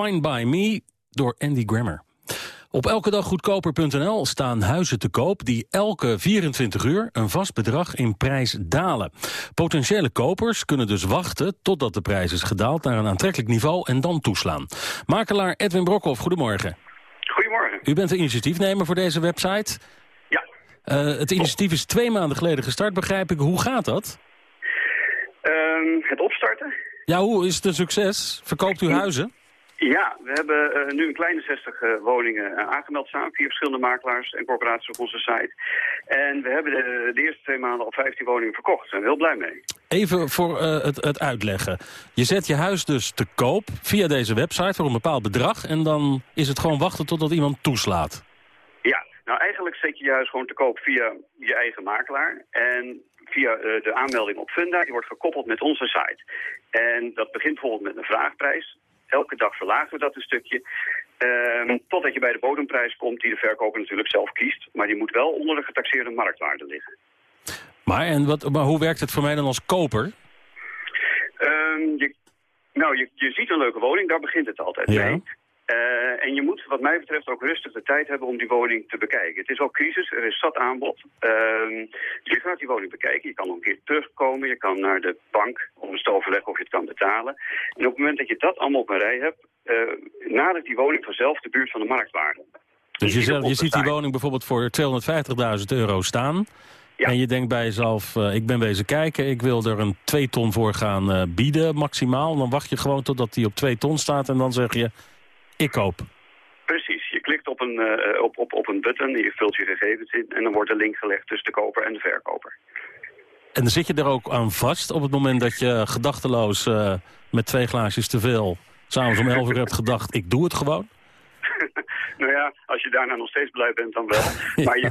Speaker 14: Fine by Me
Speaker 2: door Andy Grammer. Op elkedaggoedkoper.nl staan huizen te koop die elke 24 uur een vast bedrag in prijs dalen. Potentiële kopers kunnen dus wachten totdat de prijs is gedaald naar een aantrekkelijk niveau en dan toeslaan. Makelaar Edwin Brokhoff, goedemorgen.
Speaker 15: Goedemorgen.
Speaker 2: U bent de initiatiefnemer voor deze website.
Speaker 15: Ja.
Speaker 2: Eh, het initiatief is twee maanden geleden gestart, begrijp ik. Hoe gaat dat?
Speaker 15: Ehm, het opstarten?
Speaker 2: Ja, hoe is het een succes? Verkoopt u huizen?
Speaker 15: Ja, we hebben eh, nu een kleine 60 eh, woningen eh, aangemeld staan. Vier verschillende makelaars en corporaties op onze site. En we hebben de, de eerste twee maanden al 15 woningen verkocht. Daar zijn we heel blij mee.
Speaker 2: Even voor het, het uitleggen. Je zet je huis dus te koop via deze website voor een bepaald bedrag... en dan is het gewoon wachten totdat iemand toeslaat.
Speaker 15: Ja, nou eigenlijk zet je je huis gewoon te koop via je eigen makelaar. En via de aanmelding op Funda, die wordt gekoppeld met onze site. En dat begint bijvoorbeeld met een vraagprijs. Elke dag verlagen we dat een stukje. Ehm, totdat je bij de bodemprijs komt, die de verkoper natuurlijk zelf kiest. Maar die moet wel onder de getaxeerde marktwaarde liggen.
Speaker 2: Maar, en wat, maar hoe werkt het voor mij dan als koper?
Speaker 15: Ehm, je, nou, je, je ziet een leuke woning, daar begint het altijd
Speaker 2: Ja.
Speaker 15: mee. Eh, en je moet wat mij betreft ook rustig de tijd hebben om die woning te bekijken. Het is ook crisis, er is zat aanbod. Ehm, je gaat die woning bekijken, je kan nog een keer terugkomen, je kan naar de bank om eens te overleggen of je het kan betalen. En op het moment dat je dat allemaal op een rij hebt, eh nadert die woning vanzelf de buurt van de marktwaarde.
Speaker 2: Dus je, zegt- je ziet die woning bijvoorbeeld voor 250.000 euro staan... en je denkt bij jezelf, eh, ik ben wezen kijken... ik wil er een 2 ton voor gaan bieden maximaal. Dan wacht je gewoon totdat die op 2 ton staat en dan zeg je... ik koop.
Speaker 15: Precies, je klikt op een, eh, op, op, op een button, je vult je gegevens in en dan wordt een link gelegd tussen de koper en de verkoper.
Speaker 2: En dan zit je er ook aan vast op het moment dat je gedachteloos... eh, met twee glaasjes te veel... s'avonds om 11 uur hebt gedacht, ik doe het gewoon.
Speaker 15: Nou ja, als je daarna nog steeds blij bent, dan wel. Maar je,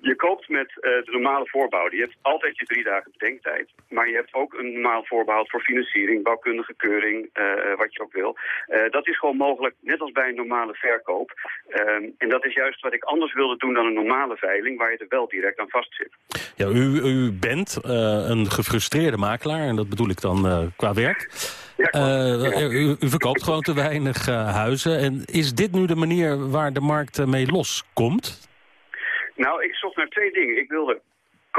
Speaker 15: je koopt met eh, de normale voorbouw. Je hebt altijd je drie dagen bedenktijd. Maar je hebt ook een normaal voorbehoud voor financiering, bouwkundige keuring, eh, wat je ook wil. Eh, dat is gewoon mogelijk, net als bij een normale verkoop. Ehm, en dat is juist wat ik anders wilde doen dan een normale veiling, waar je er wel direct aan vast zit.
Speaker 2: Ja, u, u bent een gefrustreerde makelaar, en dat bedoel ik dan qua werk. Eh, u, u verkoopt gewoon te weinig eh, huizen. En is dit nu de manier waar de markt eh, mee loskomt?
Speaker 15: Nou, ik zocht naar twee dingen. Ik wilde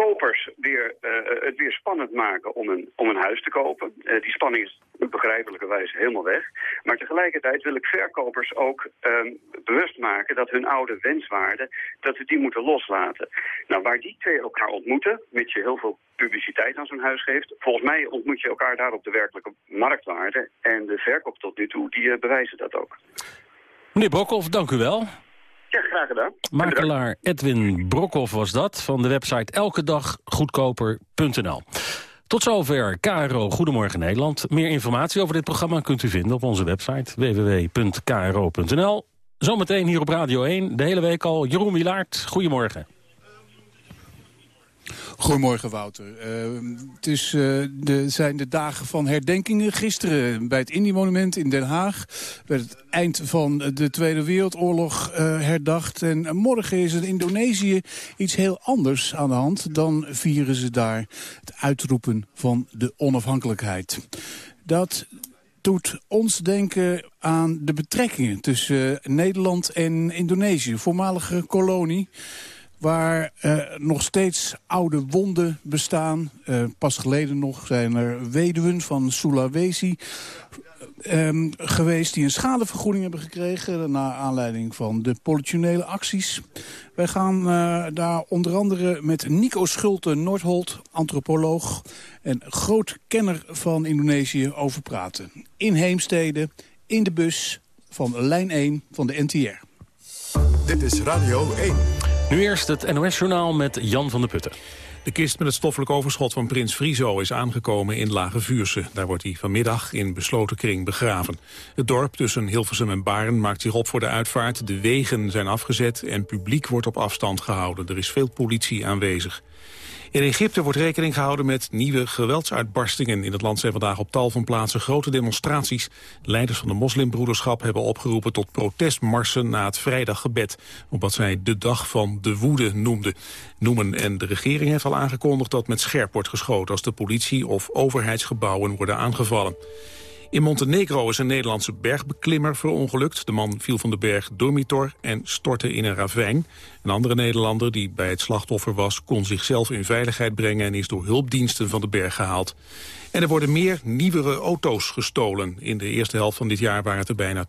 Speaker 15: kopers weer, eh, het weer spannend maken om een, om een huis te kopen. Eh, die spanning is op begrijpelijke wijze helemaal weg. Maar tegelijkertijd wil ik verkopers ook ehm, bewust maken dat hun oude wenswaarden, dat we die moeten loslaten. Nou, waar die twee elkaar ontmoeten, mits je heel veel publiciteit aan zo'n huis geeft, volgens mij ontmoet je elkaar daar op de werkelijke marktwaarde. En de verkoop tot nu toe, die eh, bewijzen dat ook.
Speaker 2: Meneer Brokhoff, dank u wel. Makelaar Edwin Brokhoff was dat, van de website elkedaggoedkoper.nl. Tot zover KRO Goedemorgen Nederland. Meer informatie over dit programma kunt u vinden op onze website www.kro.nl. Zometeen hier op Radio 1, de hele week al, Jeroen Wilaert. Goedemorgen.
Speaker 16: Goedemorgen Wouter. Uh, het uh, de, zijn de dagen van herdenkingen. Gisteren bij het Indie-monument in Den Haag werd het eind van de Tweede Wereldoorlog uh, herdacht. En morgen is in Indonesië iets heel anders aan de hand. Dan vieren ze daar het uitroepen van de onafhankelijkheid. Dat doet ons denken aan de betrekkingen tussen Nederland en Indonesië. Voormalige kolonie waar uh, nog steeds oude wonden bestaan. Uh, pas geleden nog zijn er weduwen van Sulawesi um, geweest... die een schadevergoeding hebben gekregen... naar aanleiding van de politionele acties. Wij gaan uh, daar onder andere met Nico Schulte Noordholt, antropoloog... en groot kenner van Indonesië over praten. In Heemstede, in de bus van lijn 1 van de NTR.
Speaker 1: Dit is Radio 1.
Speaker 2: Nu eerst het NOS-journaal met Jan van der Putten.
Speaker 3: De kist met het stoffelijk overschot van prins Friso is aangekomen in Lage Vuurse. Daar wordt hij vanmiddag in besloten kring begraven. Het dorp tussen Hilversum en Baren maakt zich op voor de uitvaart. De wegen zijn afgezet en publiek wordt op afstand gehouden. Er is veel politie aanwezig. In Egypte wordt rekening gehouden met nieuwe geweldsuitbarstingen. In het land zijn vandaag op tal van plaatsen grote demonstraties. Leiders van de moslimbroederschap hebben opgeroepen tot protestmarsen na het vrijdaggebed. Op wat zij de dag van de woede noemden. Noemen. En de regering heeft al aangekondigd dat met scherp wordt geschoten... als de politie of overheidsgebouwen worden aangevallen. In Montenegro is een Nederlandse bergbeklimmer verongelukt. De man viel van de berg Dormitor en stortte in een ravijn. Een andere Nederlander die bij het slachtoffer was... kon zichzelf in veiligheid brengen en is door hulpdiensten van de berg gehaald. En er worden meer nieuwere auto's gestolen. In de eerste helft van dit jaar waren het er bijna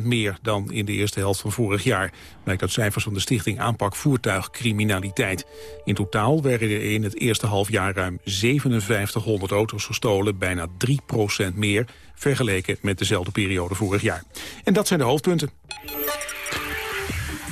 Speaker 3: 12% meer dan in de eerste helft van vorig jaar. Blijkt uit cijfers van de Stichting Aanpak Voertuigcriminaliteit. In totaal werden er in het eerste halfjaar ruim 5700 auto's gestolen, bijna 3% meer vergeleken met dezelfde periode vorig jaar. En dat zijn de hoofdpunten.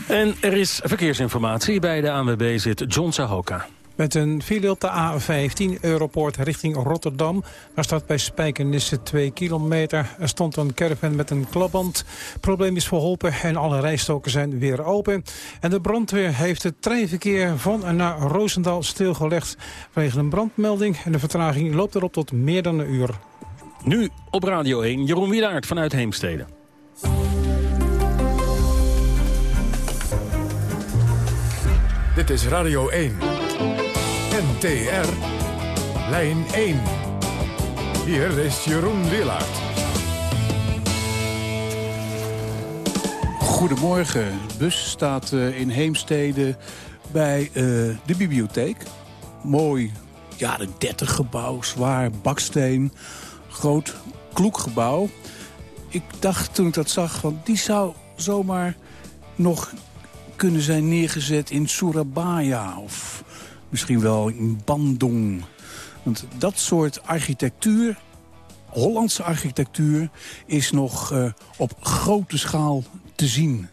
Speaker 2: En er is verkeersinformatie. Bij de ANWB zit John Sahoka.
Speaker 7: Met een file op de A15 Europoort richting Rotterdam. Daar staat bij Spijkenisse 2 kilometer. Er stond een caravan met een klapband. Probleem is verholpen en alle rijstoken zijn weer open. En de brandweer heeft het treinverkeer van en naar Roosendaal stilgelegd... vanwege een brandmelding. En de vertraging loopt erop tot meer dan een uur.
Speaker 2: Nu op Radio 1, Jeroen Wielaert vanuit Heemstede.
Speaker 1: Dit is Radio 1. NTR. Lijn 1. Hier is Jeroen Willaert.
Speaker 16: Goedemorgen. De bus staat uh, in Heemstede bij uh, de bibliotheek. Mooi jaren 30 gebouw, zwaar baksteen. Groot kloekgebouw. Ik dacht toen ik dat zag, van die zou zomaar nog kunnen zijn neergezet in Surabaya of misschien wel in Bandung. Want dat soort architectuur, Hollandse architectuur... is nog uh, op grote schaal te zien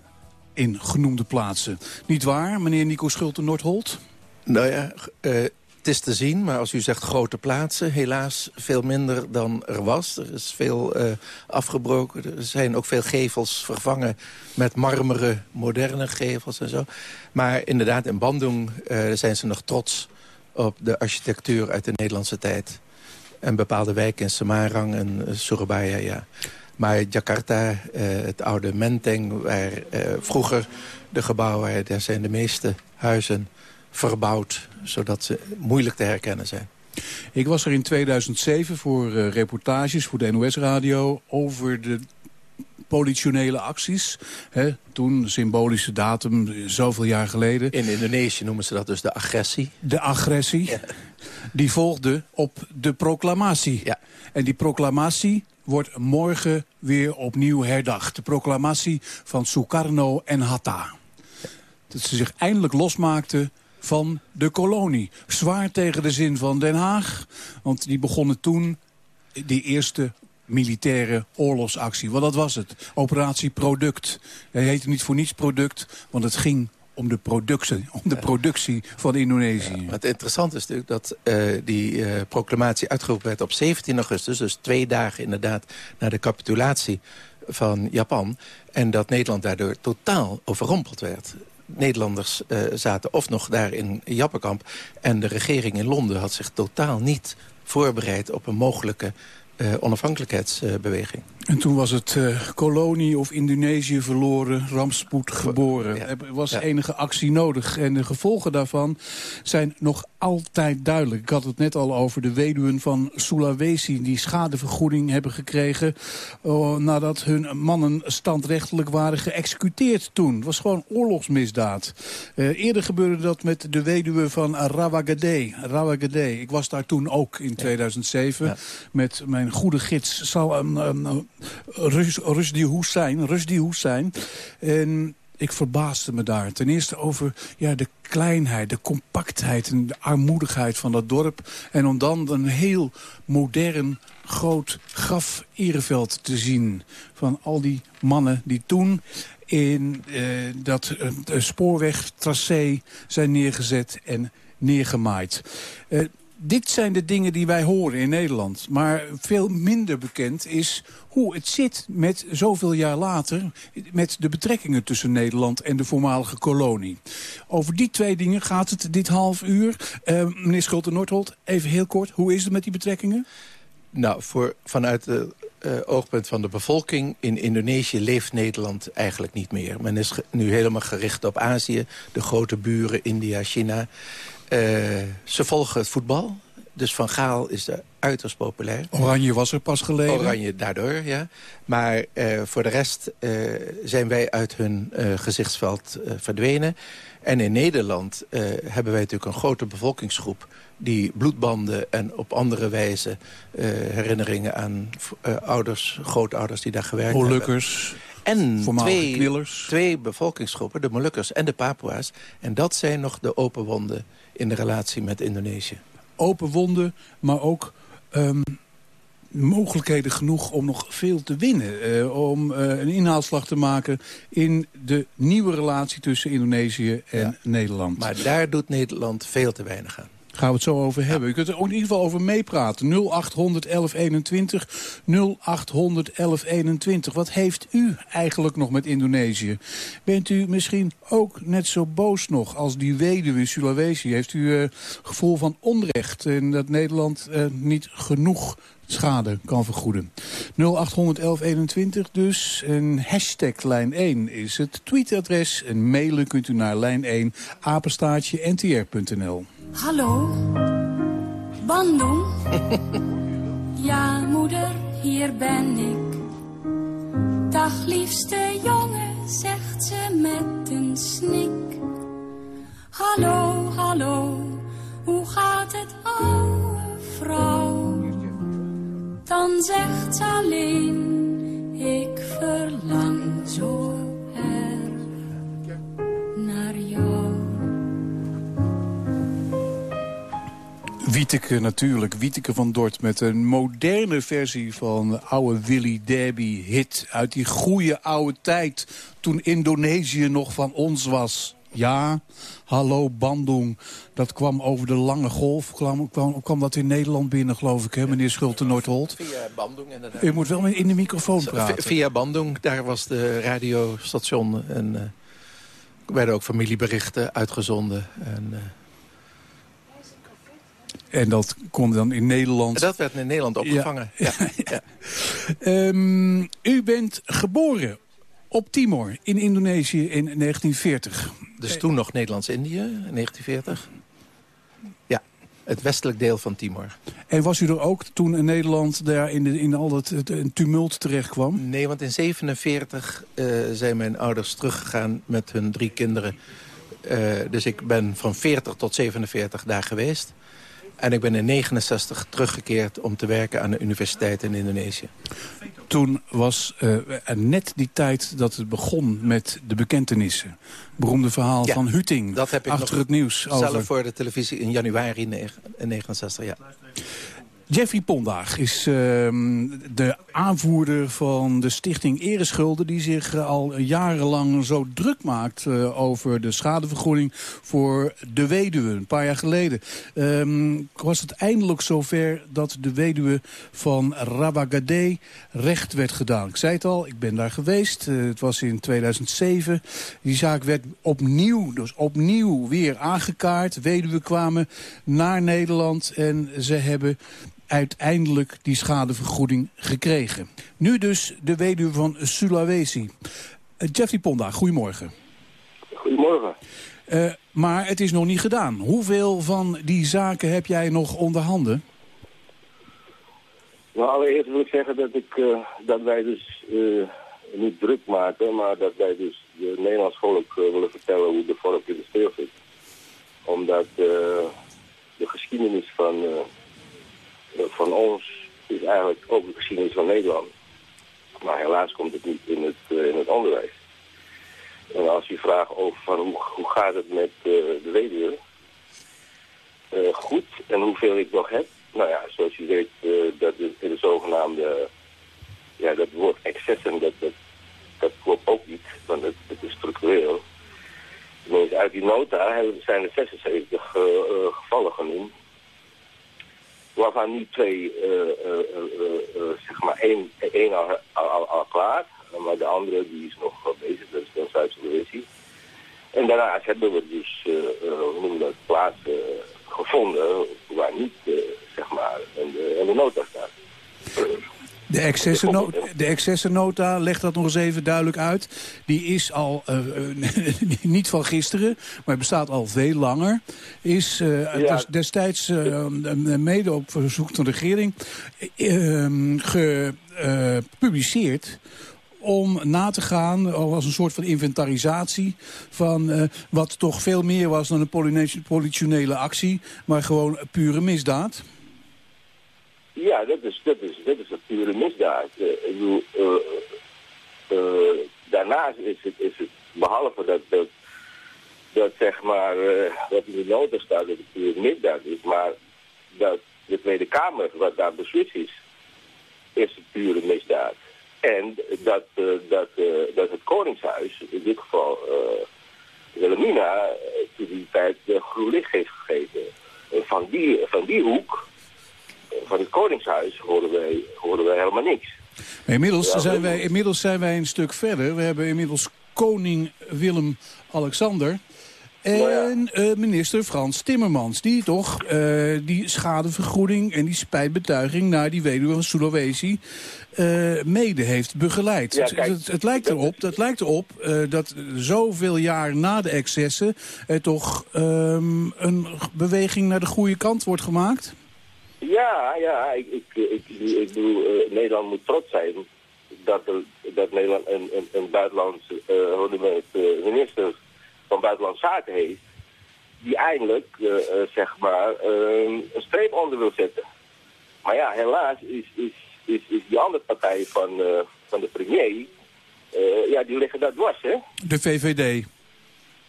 Speaker 16: in genoemde plaatsen. Niet waar, meneer Nico Schulte-Noordholt?
Speaker 17: Nou ja, uh, is te zien, maar als u zegt grote plaatsen... helaas veel minder dan er was. Er is veel uh, afgebroken. Er zijn ook veel gevels vervangen met marmeren, moderne gevels en zo. Maar inderdaad, in Bandung uh, zijn ze nog trots op de architectuur uit de Nederlandse tijd. En bepaalde wijken in Semarang en uh, Surabaya, ja. Maar Jakarta, het oude Menteng, waar vroeger de gebouwen... daar zijn de meeste huizen verbouwd, zodat ze moeilijk te herkennen zijn.
Speaker 16: Ik was er in 2007 voor uh, reportages voor de NOS-radio over de politionele acties. Hè, toen, symbolische datum, zoveel jaar geleden.
Speaker 17: In Indonesië noemen ze dat dus de agressie.
Speaker 16: De agressie. Ja. Die volgde op de proclamatie.
Speaker 17: Ja.
Speaker 16: En die proclamatie wordt morgen weer opnieuw herdacht. De proclamatie van Sukarno en Hatta. Dat ze zich eindelijk losmaakten van de kolonie. Zwaar tegen de zin van Den Haag, want die begonnen toen die eerste militaire oorlogsactie. Want dat was het. Operatie Product. Hij heette niet voor niets Product, want het ging om de productie, om de productie van Indonesië.
Speaker 17: Maar het interessante is natuurlijk dat eh, die eh, proclamatie uitgeroepen werd op 17 augustus. Dus twee dagen inderdaad na de capitulatie van Japan. En dat Nederland daardoor totaal overrompeld werd. Nederlanders eh, zaten of nog daar in Jappenkamp. En de regering in Londen had zich totaal niet voorbereid op een mogelijke eh, onafhankelijkheidsbeweging.
Speaker 16: En toen was het eh, kolonie of Indonesië verloren, rampspoed geboren. Er was enige actie nodig. En de gevolgen daarvan zijn nog altijd duidelijk. Ik had het net al over de weduwen van Sulawesi... die schadevergoeding hebben gekregen... oh, nadat hun mannen standrechtelijk waren geëxecuteerd toen. Het was gewoon oorlogsmisdaad. Eh, eerder gebeurde dat met de weduwe van Rawagade. Rawagade. Ik was daar toen ook in 2007... met mijn goede gids Sal, um, um, Rus, Rusdi Hussein. Rusdi Hussein. En ik verbaasde me daar. Ten eerste over ja, de kleinheid, de compactheid en de armoedigheid van dat dorp. En om dan een heel modern, groot graf-ereveld te zien... van al die mannen die toen in eh, dat uh, spoorwegtracé zijn neergezet en neergemaaid. Uh, dit zijn de dingen die wij horen in Nederland. Maar veel minder bekend is hoe het zit met zoveel jaar later... met de betrekkingen tussen Nederland en de voormalige kolonie. Over die twee dingen gaat het dit half uur. Uh, meneer Schulte-Noordholt, even heel kort. Hoe is het met die betrekkingen?
Speaker 17: Nou, voor, vanuit het uh, oogpunt van de bevolking in Indonesië leeft Nederland eigenlijk niet meer. Men is nu helemaal gericht op Azië, de grote buren, India, China... Uh, ze volgen het voetbal. Dus Van Gaal is er uiterst populair.
Speaker 16: Oranje was er pas geleden.
Speaker 17: Oranje daardoor, ja. Maar uh, voor de rest uh, zijn wij uit hun gezichtsveld verdwenen. En in Nederland hebben wij natuurlijk een grote bevolkingsgroep... die bloedbanden en op andere wijze herinneringen aan ouders, grootouders die daar gewerkt
Speaker 16: Molukkers.
Speaker 17: hebben. En twee, twee bevolkingsgroepen, de Molukkers en de Papua's. En dat zijn nog de open wonden in de relatie met Indonesië.
Speaker 16: Open wonden, maar ook um, mogelijkheden genoeg om nog veel te winnen. Uh, om uh, een inhaalslag te maken in de nieuwe relatie tussen Indonesië en ja. Nederland.
Speaker 17: Maar daar doet Nederland veel te weinig aan.
Speaker 16: Gaan we het zo over hebben. U kunt er ook in ieder geval over meepraten. 0800 1121. 0800 1121. Wat heeft u eigenlijk nog met Indonesië? Bent u misschien ook net zo boos nog als die weduwe in Sulawesi? Heeft u uh, gevoel van onrecht en dat Nederland uh, niet genoeg schade kan vergoeden. 0800 1121 dus. Een hashtag lijn 1 is het tweetadres. En mailen kunt u naar lijn 1 apenstaartje ntr.nl.
Speaker 18: Hallo, Bandung. ja, moeder, hier ben ik. Dag, liefste jongen, zegt ze met een snik. Hallo, hallo, hoe gaat het, oude vrouw? Dan zegt ze alleen,
Speaker 16: Wieteke natuurlijk, Wieteke van Dort met een moderne versie van de oude Willy Derby hit uit die goede oude tijd toen Indonesië nog van ons was. Ja, hallo Bandung. Dat kwam over de lange golf. Kwam, kwam, kwam dat in Nederland binnen, geloof ik, hè, meneer Schulte-Noordholt?
Speaker 17: Via Bandung inderdaad.
Speaker 16: U moet wel in de microfoon praten.
Speaker 17: Via Bandung, daar was de radiostation. En uh, werden ook familieberichten uitgezonden. En, uh,
Speaker 16: en dat kon dan in Nederland...
Speaker 17: Dat werd in Nederland opgevangen, ja. ja. ja.
Speaker 16: um, u bent geboren op Timor in Indonesië in 1940.
Speaker 17: Dus toen nog Nederlands-Indië, in 1940? Ja, het westelijk deel van Timor.
Speaker 16: En was u er ook toen in Nederland daar in, de, in al dat tumult terecht kwam?
Speaker 17: Nee, want in 1947 uh, zijn mijn ouders teruggegaan met hun drie kinderen. Uh, dus ik ben van 40 tot 47 daar geweest. En ik ben in 69 teruggekeerd om te werken aan de universiteit in Indonesië.
Speaker 16: Toen was uh, net die tijd dat het begon met de bekentenissen. Beroemde verhaal
Speaker 17: ja,
Speaker 16: van Huting
Speaker 17: dat heb ik
Speaker 16: achter
Speaker 17: nog
Speaker 16: het nieuws.
Speaker 17: Zelf
Speaker 16: over...
Speaker 17: voor de televisie in januari 69, ja.
Speaker 16: Jeffrey Pondaag is ehm, de aanvoerder van de stichting Ereschulden... die zich eh, al jarenlang zo druk maakt eh, over de schadevergoeding voor de weduwe. Een paar jaar geleden ehm, was het eindelijk zover dat de weduwe van Rabagade recht werd gedaan. Ik zei het al, ik ben daar geweest. Eh, het was in 2007. Die zaak werd opnieuw, dus opnieuw weer aangekaart. Weduwen kwamen naar Nederland en ze hebben uiteindelijk die schadevergoeding gekregen. Nu dus de weduwe van Sulawesi. Uh, Jeffrey Ponda, goedemorgen.
Speaker 19: Goedemorgen.
Speaker 16: Uh, maar het is nog niet gedaan. Hoeveel van die zaken heb jij nog onder handen?
Speaker 19: Nou, allereerst wil ik zeggen dat, ik, uh, dat wij dus niet druk maken, maar dat wij dus de Nederlands volk willen vertellen hoe de vork in de steel zit. Omdat de geschiedenis van van ons is eigenlijk ook de geschiedenis van Nederland. Maar helaas komt het niet in het, uh, in het onderwijs. En als je vraagt over van hoe, hoe gaat het met uh, de weduwe, goed, en hoeveel ik nog heb. Nou ja, zoals je weet, dat de, de zogenaamde, ja, dat woord excessen, dat, dat, dat klopt ook niet, want het is structureel. Tenminste, uit die nota zijn er 76 gevallen genoemd waarvan nu twee, uh, uh, uh, zeg maar één, één al, al, klaar, maar de andere die is nog bezig, dat is dan Zuid-Sulawesi. En daarnaast hebben we dus, hoe plaatsen gevonden waar niet, zeg maar, in de, de staat.
Speaker 16: De excessennota, de excessennota, leg dat nog eens even duidelijk uit. Die is al, uh, niet van gisteren, maar bestaat al veel langer. Is uh, ja. destijds uh, mede op verzoek van de regering gepubliceerd om na te gaan als een soort van inventarisatie van uh, wat toch veel meer was dan een politionele actie, maar gewoon pure misdaad.
Speaker 19: Ja, dat is, dat is, dat is een pure misdaad. Uh, bedoel, uh, uh, daarnaast is het, is het, behalve dat, dat, zeg maar, wat in de nota staat, dat het pure misdaad is, maar dat de Tweede Kamer, wat daar beslist is, is een pure misdaad. En dat, dat, dat het Koningshuis, in dit geval Wilhelmina, toen die tijd groen licht heeft gegeven. van, die, van die hoek van het Koningshuis horen wij, horen wij helemaal niks.
Speaker 16: Inmiddels, ja, zijn wij, inmiddels zijn wij een stuk verder. We hebben inmiddels koning Willem-Alexander... En uh, minister Frans Timmermans, die toch uh, die schadevergoeding en die spijtbetuiging naar die weduwe van Sulawesi uh, mede heeft begeleid. Ja, kijk, het, het, lijkt erop, het lijkt erop dat zoveel jaar na de excessen er toch um, een beweging naar de goede kant wordt gemaakt.
Speaker 19: Ja, ja, ik, ik, ik, ik bedoel, uh, Nederland moet trots zijn dat, dat Nederland een, een, een buitenlandse uh, minister van Buitenlandse Zaken heeft, die eindelijk, zeg maar, een streep onder wil zetten. Maar ja, helaas is, is, is, is die andere partij van, van de premier, ja, die liggen daar dwars, hè?
Speaker 16: De VVD.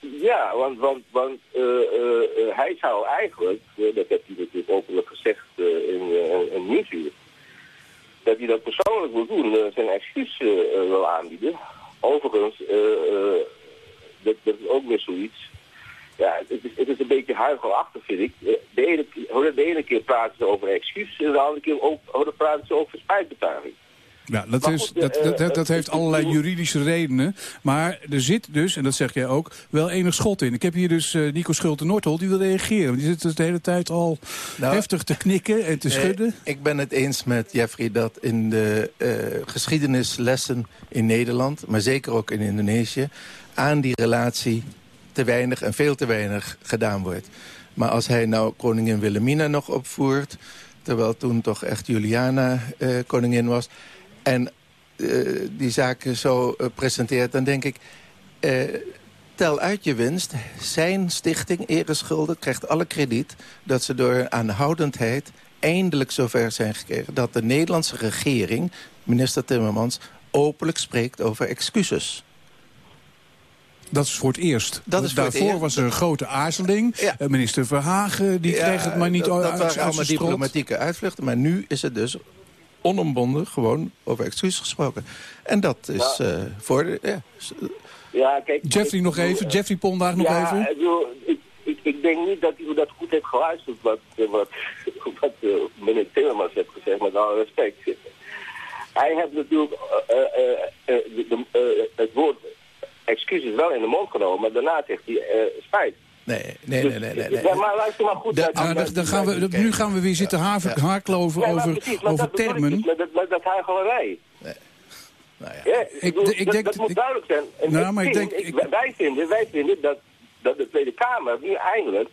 Speaker 19: Ja, want, want, want uh, uh, hij zou eigenlijk, dat heeft hij natuurlijk openlijk gezegd in een nieuwsuur, dat hij dat persoonlijk wil doen, zijn excuus wil aanbieden. Overigens, dat, dat is ook weer zoiets. Ja, het is, het is een beetje huigelachtig, vind ik. De ene, de ene keer praten ze over excuus en de andere keer ook, praten ze over spijtbetuiging.
Speaker 16: Ja, dat, is, dat, dat, dat, dat heeft allerlei juridische redenen. Maar er zit dus, en dat zeg jij ook, wel enig schot in. Ik heb hier dus uh, Nico Schulte-Noordhol, die wil reageren. Die zit dus de hele tijd al nou, heftig te knikken en te eh, schudden.
Speaker 17: Ik ben het eens met Jeffrey dat in de uh, geschiedenislessen in Nederland... maar zeker ook in Indonesië, aan die relatie te weinig en veel te weinig gedaan wordt. Maar als hij nou koningin Wilhelmina nog opvoert... terwijl toen toch echt Juliana uh, koningin was en uh, die zaken zo uh, presenteert, dan denk ik... Uh, tel uit je winst. Zijn stichting Ereschulden krijgt alle krediet... dat ze door aanhoudendheid eindelijk zover zijn gekregen... dat de Nederlandse regering, minister Timmermans... openlijk spreekt over excuses.
Speaker 16: Dat is voor het eerst.
Speaker 17: Dat is voor het
Speaker 16: Daarvoor
Speaker 17: eerst.
Speaker 16: was er een grote aarzeling. Eh, Minister Verhagen die
Speaker 17: Ja,
Speaker 16: kreeg het maar niet
Speaker 17: dat,
Speaker 16: uit
Speaker 17: dat waren allemaal diplomatieke uitvluchten. Maar nu is het dus onombonden gewoon over excuus gesproken. En dat is
Speaker 19: Ja.
Speaker 17: eh, voor de... Ja,
Speaker 19: Ja, kijk,
Speaker 16: Jeffrey nog even, Jeffrey Pondaag nog
Speaker 19: ja,
Speaker 16: even.
Speaker 19: Ik, ik, ik, ik denk niet dat u dat goed heeft geluisterd wat, eh, wat, wat meneer Timmermans heeft gezegd, met alle respect. Hij heeft natuurlijk de- de- eh, het woord excuses wel in de mond genomen, maar daarna zegt hij eh, spijt.
Speaker 17: Nee, nee, nee, nee. nee, nee.
Speaker 19: Ja, maar luister maar goed.
Speaker 16: Ah, dan, dan gaan we, nu gaan we weer zitten
Speaker 19: Ja, maar
Speaker 16: over,
Speaker 19: precies,
Speaker 16: over
Speaker 19: dat ik
Speaker 16: termen.
Speaker 19: dus Met, dat- met dat huichelarij.
Speaker 17: Nou
Speaker 19: ja. ik, bedoel,
Speaker 16: ik
Speaker 19: dat,
Speaker 16: denk-
Speaker 19: dat moet
Speaker 16: ik-
Speaker 19: duidelijk zijn. En
Speaker 16: Nou, maar ik
Speaker 19: vind-
Speaker 16: denk-
Speaker 19: wij, vinden, wij vinden dat, dat de Tweede Kamer nu eindelijk,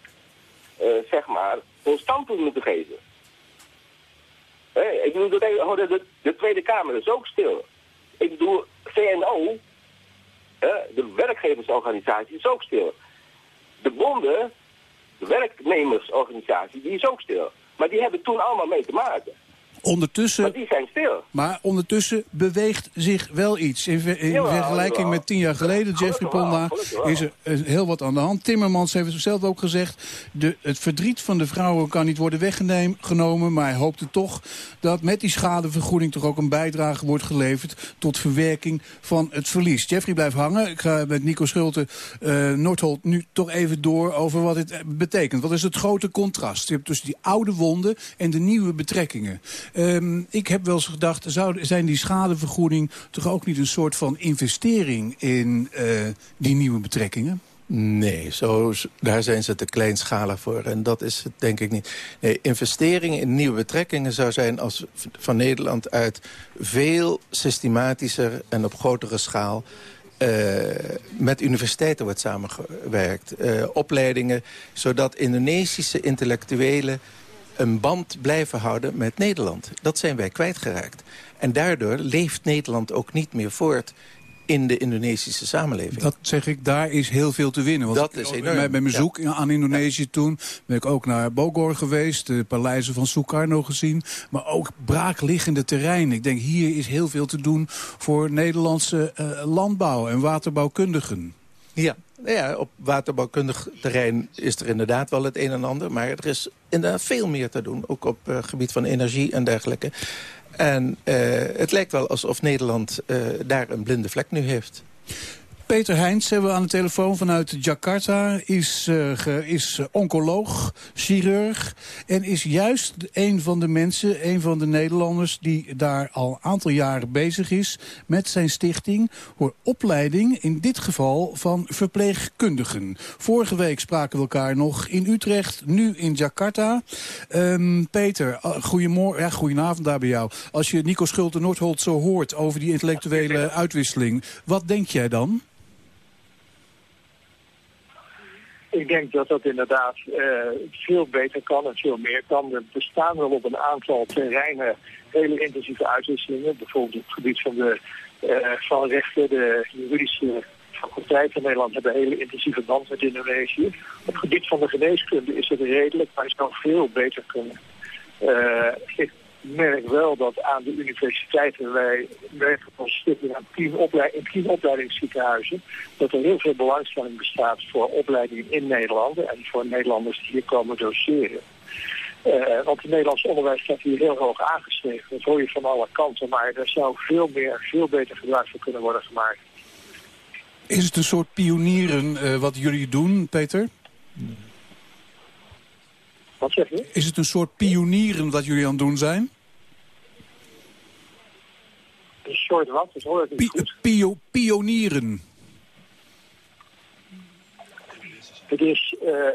Speaker 19: eh, zeg maar, een standpunt moet geven. Hè, ik bedoel, de, de, de, de Tweede Kamer is ook stil. Ik bedoel, VNO, de werkgeversorganisatie, is ook stil. De bonden, de werknemersorganisatie, die is ook stil. Maar die hebben toen allemaal mee te maken.
Speaker 16: Ondertussen,
Speaker 19: Maar die zijn stil.
Speaker 16: maar ondertussen beweegt zich wel iets. In, ver- in
Speaker 19: Jawel,
Speaker 16: vergelijking
Speaker 19: jawel.
Speaker 16: met tien jaar geleden, Jeffrey Ponda, is er heel wat aan de hand. Timmermans heeft het zelf ook gezegd. De, het verdriet van de vrouwen kan niet worden weggenomen. Maar hij hoopte toch dat met die schadevergoeding toch ook een bijdrage wordt geleverd tot verwerking van het verlies. Jeffrey blijft hangen. Ik ga met Nico Schulte Noordholt nu toch even door over wat het eh, betekent. Wat is het grote contrast? Je hebt tussen die oude wonden en de nieuwe betrekkingen. Ehm, ik heb wel eens gedacht, zijn die schadevergoeding toch ook niet een soort van investering in eh, die nieuwe betrekkingen?
Speaker 17: Nee, zo, daar zijn ze te kleinschalig voor. En dat is het denk ik niet. Nee, investeringen in nieuwe betrekkingen zou zijn als van Nederland uit veel systematischer en op grotere schaal eh, met universiteiten wordt samengewerkt. Eh, opleidingen, zodat Indonesische intellectuelen een band blijven houden met Nederland. Dat zijn wij kwijtgeraakt. En daardoor leeft Nederland ook niet meer voort in de Indonesische samenleving.
Speaker 16: Dat zeg ik, daar is heel veel te winnen. Want
Speaker 17: Dat is
Speaker 16: bij-
Speaker 17: enorm,
Speaker 16: Bij mijn
Speaker 17: ja.
Speaker 16: bezoek aan Indonesië toen ben ik ook naar Bogor geweest. De paleizen van Sukarno gezien. Maar ook braakliggende terreinen. Ik denk, hier is heel veel te doen voor Nederlandse eh, landbouw en waterbouwkundigen.
Speaker 17: Ja, nou ja, op waterbouwkundig terrein is er inderdaad wel het een en ander. Maar er is inderdaad veel meer te doen. Ook op het gebied van energie en dergelijke. En eh, het lijkt wel alsof Nederland eh, daar een blinde vlek nu heeft.
Speaker 16: Peter Heijns hebben we aan de telefoon vanuit Jakarta. Is, eh, is eh, oncoloog, chirurg. En is juist een van de mensen, een van de Nederlanders... die daar al een aantal jaren bezig is met zijn stichting... voor opleiding, in dit geval van verpleegkundigen. Vorige week spraken we elkaar nog in Utrecht, nu in Jakarta. Ehm, Peter, uh, goedemorgen, goedenavond daar bij jou. Als je Nico Schulte-Noordholt zo hoort over die intellectuele uitwisseling... wat denk jij dan?
Speaker 20: Ik denk dat dat inderdaad eh, veel beter kan en veel meer kan. Er bestaan wel op een aantal terreinen hele intensieve uitwisselingen. Bijvoorbeeld op het gebied van de eh, van rechten, de juridische faculteit van Nederland hebben een hele intensieve band met Indonesië. Op het gebied van de geneeskunde is het redelijk, maar het zou veel beter kunnen. Ik merk wel dat aan de universiteiten, wij werken als stichting aan tien, in tien opleidingsziekenhuizen, dat er heel veel belangstelling bestaat voor opleiding in Nederland en voor Nederlanders die hier komen doseren. Eh, want het Nederlands onderwijs staat hier heel hoog aangeschreven. Dat hoor je van alle kanten, maar er zou veel meer, veel beter gebruik van kunnen worden gemaakt.
Speaker 16: Is het een soort pionieren eh, wat jullie doen, Peter?
Speaker 20: Wat zeg je?
Speaker 16: Is het een soort pionieren wat jullie aan het doen zijn?
Speaker 20: Een soort wat? Dat hoor ik niet goed.
Speaker 16: Pio pionieren.
Speaker 20: Het is, eh,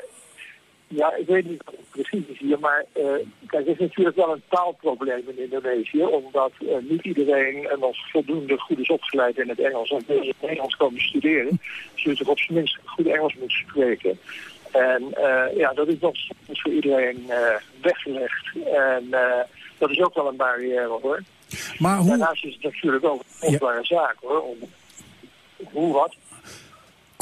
Speaker 20: ja, ik weet niet precies is hier, maar eh, kijk, er is natuurlijk wel een taalprobleem in Indonesië, omdat eh, niet iedereen nog voldoende goed is opgeleid in het Engels en wil je het Nederlands komen studeren, dus je toch op zijn minst goed Engels moet spreken. En ja, dat is nog voor iedereen weggelegd. En dat is ook wel een barrière hoor.
Speaker 16: Maar hoe...
Speaker 20: Daarnaast is het natuurlijk ook een kostbare zaak hoor. Om, hoe wat?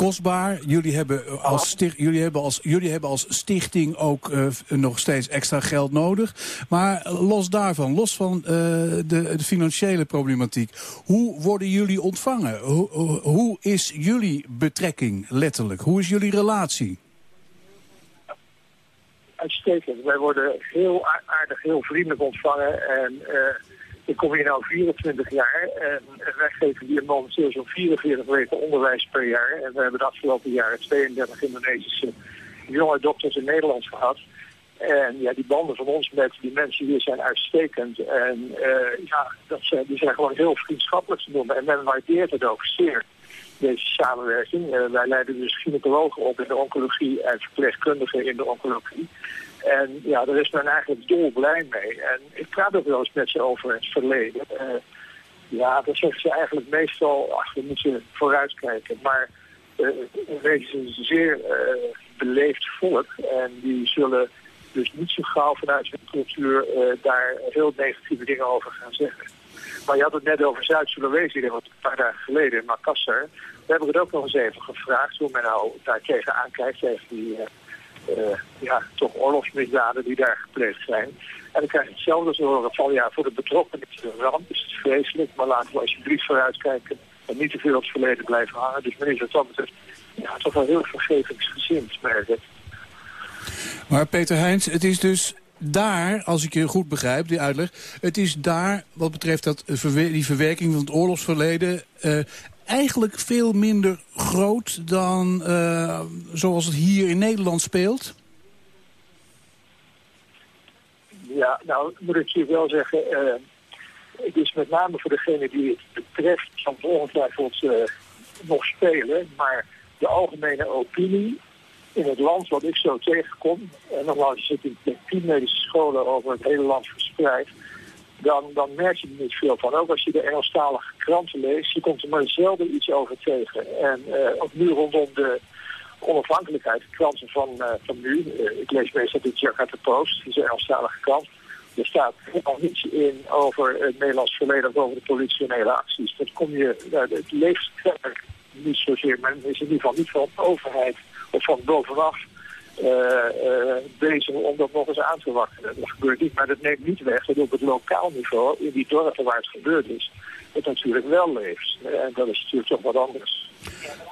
Speaker 16: kostbaar. Jullie hebben als, sticht, jullie hebben als, jullie hebben als stichting ook eh, nog steeds extra geld nodig. Maar los daarvan, los van eh, de, de financiële problematiek. Hoe worden jullie ontvangen? Hoe, hoe- is jullie betrekking letterlijk? Hoe is jullie relatie?
Speaker 20: Uitstekend. Wij worden heel aardig, heel vriendelijk ontvangen. En eh, ik kom hier nu 24 jaar. En wij geven hier momenteel zo'n 44 weken onderwijs per jaar. En we hebben de afgelopen jaren 32 Indonesische jonge dokters in Nederland gehad. En ja, die banden van ons met die mensen hier zijn uitstekend. En eh, ja, dat die zijn gewoon heel vriendschappelijk te noemen. En men waardeert het ook zeer, deze samenwerking. Eh, wij leiden dus gynaecologen op in de oncologie en verpleegkundigen in de oncologie. En ja, daar is men eigenlijk dolblij mee. En ik praat ook wel eens met ze over het verleden. Eh, ja, dan zeggen ze eigenlijk meestal, ach, we moeten vooruitkijken. Maar wees is een zeer eh, beleefd volk. En die zullen dus niet zo gauw vanuit hun cultuur daar heel negatieve dingen over gaan zeggen. Maar je had het net over Zuid-Sulawesi, een paar dagen geleden in Makassar. We hebben het ook nog eens even gevraagd hoe men nou daar tegenaan kijkt tegen die ja, toch oorlogsmisdaden die daar gepleegd zijn. En dan krijg je hetzelfde te horen van ja, voor de betrokkenen is het een ramp, is het vreselijk, maar laten we alsjeblieft vooruitkijken en niet te veel op het verleden blijven hangen. Dus men is wat dat ja, toch wel heel vergevingsgezind, merk ik.
Speaker 16: Maar Peter Heijns, het is dus daar, als ik je goed begrijp, die uitleg... het is daar, wat betreft dat, eh, die verwerking van het oorlogsverleden... eh, eigenlijk veel minder groot dan eh, zoals het hier in Nederland speelt?
Speaker 20: Ja, nou moet ik je wel zeggen, eh, het is met name voor degene die het betreft, het ongetwijfeld eh, nog spelen, maar de algemene opinie in het land wat ik zo tegenkom, en nogmaals, je zit in tien medische scholen over het hele land verspreid, dan, dan merk je er niet veel van. Ook als je de Engelstalige kranten leest, je komt er maar zelden iets over tegen. En eh, ook nu rondom de onafhankelijkheid, de kranten van, eh, van nu, eh, ik lees meestal de Jakarta Post, die is een Engelstalige krant, er staat helemaal niets in over het Nederlands verleden of over de politionele acties. Dat kom je, het leeft niet zozeer, men is in ieder geval niet van de overheid of van bovenaf bezig om dat nog eens aan te wakkeren. Dat gebeurt niet, maar dat neemt niet weg dat op het lokaal niveau, in die dorpen waar het gebeurd is, het natuurlijk wel leeft. Eh, En dat is natuurlijk toch wat anders.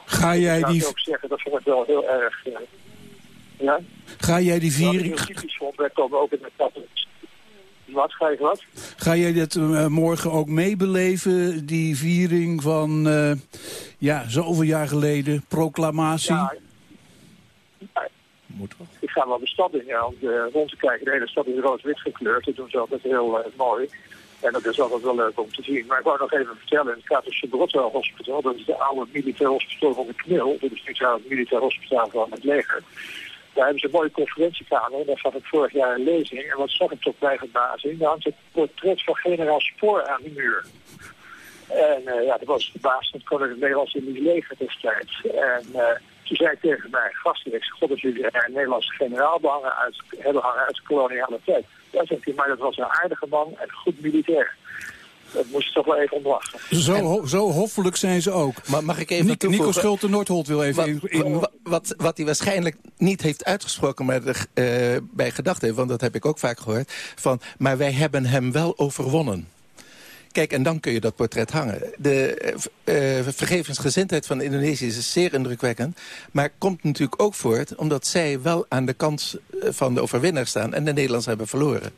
Speaker 16: Ga jij
Speaker 20: Ik
Speaker 16: die,
Speaker 20: zou ook zeggen, dat vond ik wel heel erg... eh, ja?
Speaker 16: ga jij die
Speaker 20: Wat ik
Speaker 16: viering...
Speaker 20: heel typisch vond, wij komen ook in de. Wat, ga je wat?
Speaker 16: Ga jij dat eh, morgen ook meebeleven, die viering van eh, ja, zoveel jaar geleden, proclamatie?
Speaker 20: Ja, Ik ga wel de stad in, ja, om eh, rond te kijken. De hele stad is rood-wit gekleurd. Dat doen ze altijd heel eh, mooi. En dat is altijd wel leuk om te zien. Maar ik wou nog even vertellen, het gaat Brotwell Hospital. Dat is de oude militair hospital van de KNIL. Dat is niet het militair hospitaal van het leger. Daar hebben ze een mooie conferentiekamer. Daar zat ik vorig jaar een lezing. En wat zag ik tot mijn verbazing? Daar hangt het portret van generaal Spoor aan de muur. En eh, ja, dat was de baas van het Koninklijk Nederlands Indisch Leger destijds. En toen zei ik tegen mijn gasten, ik zeg, god dat jullie een Nederlandse generaal behangen uit, hebben hangen uit de koloniale tijd. Ja, zegt hij, maar dat was een aardige man en goed militair. Dat moest je toch wel even ontlachen.
Speaker 16: Zo, ho- zo hoffelijk zijn ze ook.
Speaker 17: Maar mag ik even
Speaker 16: Nico, Nico
Speaker 17: toevoegen?
Speaker 16: Schulte-Noordholt wil even
Speaker 17: Wat,
Speaker 16: in... in-
Speaker 17: wa- wat, wat hij waarschijnlijk niet heeft uitgesproken, maar er, eh, bij gedacht heeft, want dat heb ik ook vaak gehoord, van, maar wij hebben hem wel overwonnen. Kijk, en dan kun je dat portret hangen. De eh, eh, vergevensgezindheid van Indonesië is zeer indrukwekkend. Maar komt natuurlijk ook voort omdat zij wel aan de kant eh, van de overwinnaar staan... en de Nederlanders hebben verloren.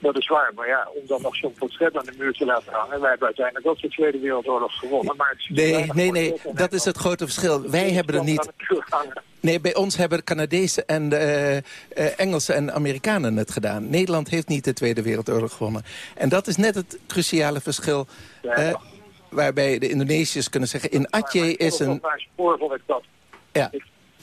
Speaker 20: Dat is waar, maar ja, om dan nog zo'n portret aan de muur te laten hangen. Wij hebben uiteindelijk ook de Tweede Wereldoorlog gewonnen. Maar het
Speaker 17: Nee, nee, nee, dat is het grote verschil. Wij hebben er niet... Nee, bij ons hebben de Canadezen en de eh, Engelsen en Amerikanen het gedaan. Nederland heeft niet de Tweede Wereldoorlog gewonnen. En dat is net het cruciale verschil... eh, waarbij de Indonesiërs kunnen zeggen... in Aceh is een...
Speaker 20: Op mijn spoor vond ik dat.
Speaker 17: Ja.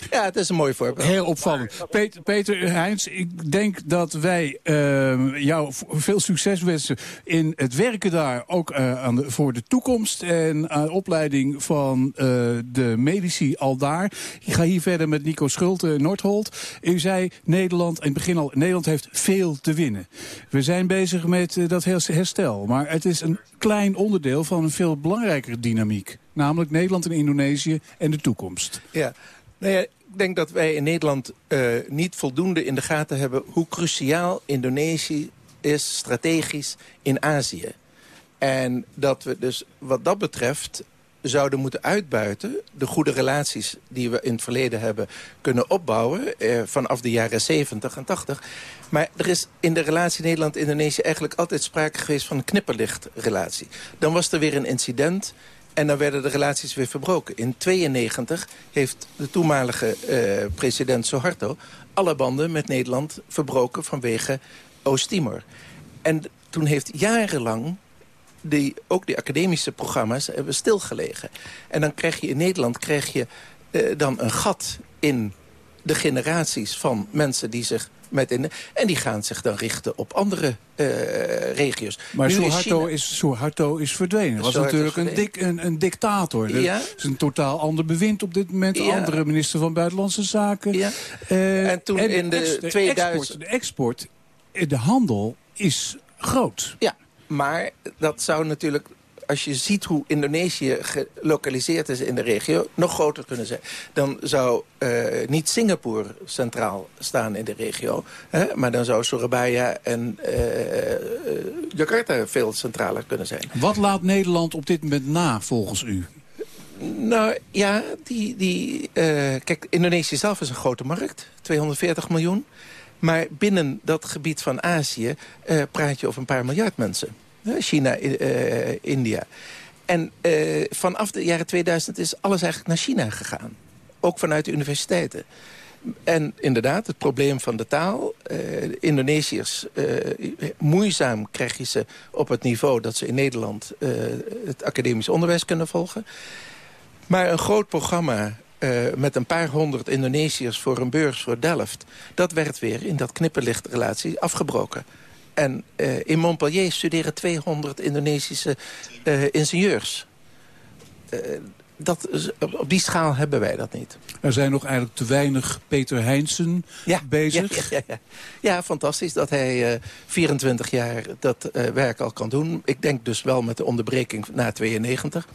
Speaker 17: Ja, het is een mooi voorbeeld.
Speaker 16: Heel opvallend. Peter, Peter Heijns, ik denk dat wij eh, jou veel succes wensen in het werken daar. Ook eh, aan de, voor de toekomst en aan de opleiding van eh, de medici al daar. Ik ga hier verder met Nico Schulte Noordholt. U zei Nederland, in het begin al, Nederland heeft veel te winnen. We zijn bezig met eh, dat herstel, maar het is een klein onderdeel van een veel belangrijkere dynamiek. Namelijk Nederland en Indonesië en de toekomst.
Speaker 17: Ja, nou ja, ik denk dat wij in Nederland eh, niet voldoende in de gaten hebben... hoe cruciaal Indonesië is strategisch in Azië. En dat we dus wat dat betreft zouden moeten uitbuiten... de goede relaties die we in het verleden hebben kunnen opbouwen... Eh, vanaf de jaren 70 en 80. Maar er is in de relatie Nederland-Indonesië... eigenlijk altijd sprake geweest van een knipperlichtrelatie. Dan was er weer een incident... En dan werden de relaties weer verbroken. In 92 heeft de toenmalige eh, president Suharto... alle banden met Nederland verbroken vanwege Oost-Timor. En toen heeft jarenlang ook die academische programma's hebben stilgelegen. En dan krijg je in Nederland krijg je, eh, dan een gat in de generaties van mensen die zich met in en die gaan zich dan richten op andere eh, regio's.
Speaker 16: Maar Suharto is, Suharto is verdwenen. Was
Speaker 17: Suharto
Speaker 16: natuurlijk een, dik, een, een dictator.
Speaker 17: Ja.
Speaker 16: is een totaal ander bewind op dit moment.
Speaker 17: Ja.
Speaker 16: Andere minister van Buitenlandse Zaken.
Speaker 17: Ja.
Speaker 16: Eh,
Speaker 17: En toen in de
Speaker 16: ex-
Speaker 17: 2000
Speaker 16: export, de export, de handel is groot.
Speaker 17: Ja, maar dat zou natuurlijk, als je ziet hoe Indonesië gelokaliseerd is in de regio... nog groter kunnen zijn. Dan zou eh, niet Singapore centraal staan in de regio... Hè, maar dan zou Surabaya en eh, Jakarta veel centraler kunnen zijn.
Speaker 16: Wat laat Nederland op dit moment na, volgens u?
Speaker 17: Nou ja, die, die, eh, kijk, Indonesië zelf is een grote markt, 240 miljoen. Maar binnen dat gebied van Azië praat je over een paar miljard mensen. China, eh, India. En eh, vanaf de jaren 2000 is alles eigenlijk naar China gegaan. Ook vanuit de universiteiten. En inderdaad, het probleem van de taal. eh, Indonesiërs, eh, moeizaam krijg je ze op het niveau... dat ze in Nederland eh, het academisch onderwijs kunnen volgen. Maar een groot programma eh, met een paar honderd Indonesiërs voor een beurs voor Delft... dat werd weer in dat knipperlichtrelatie afgebroken. En eh, in Montpellier studeren 200 Indonesische eh, ingenieurs. Eh, dat, op, die schaal hebben wij dat niet.
Speaker 16: Er zijn nog eigenlijk te weinig Peter Heinsen bezig.
Speaker 17: Ja, ja, fantastisch dat hij eh, 24 jaar dat werk al kan doen. Ik denk dus wel met de onderbreking na 92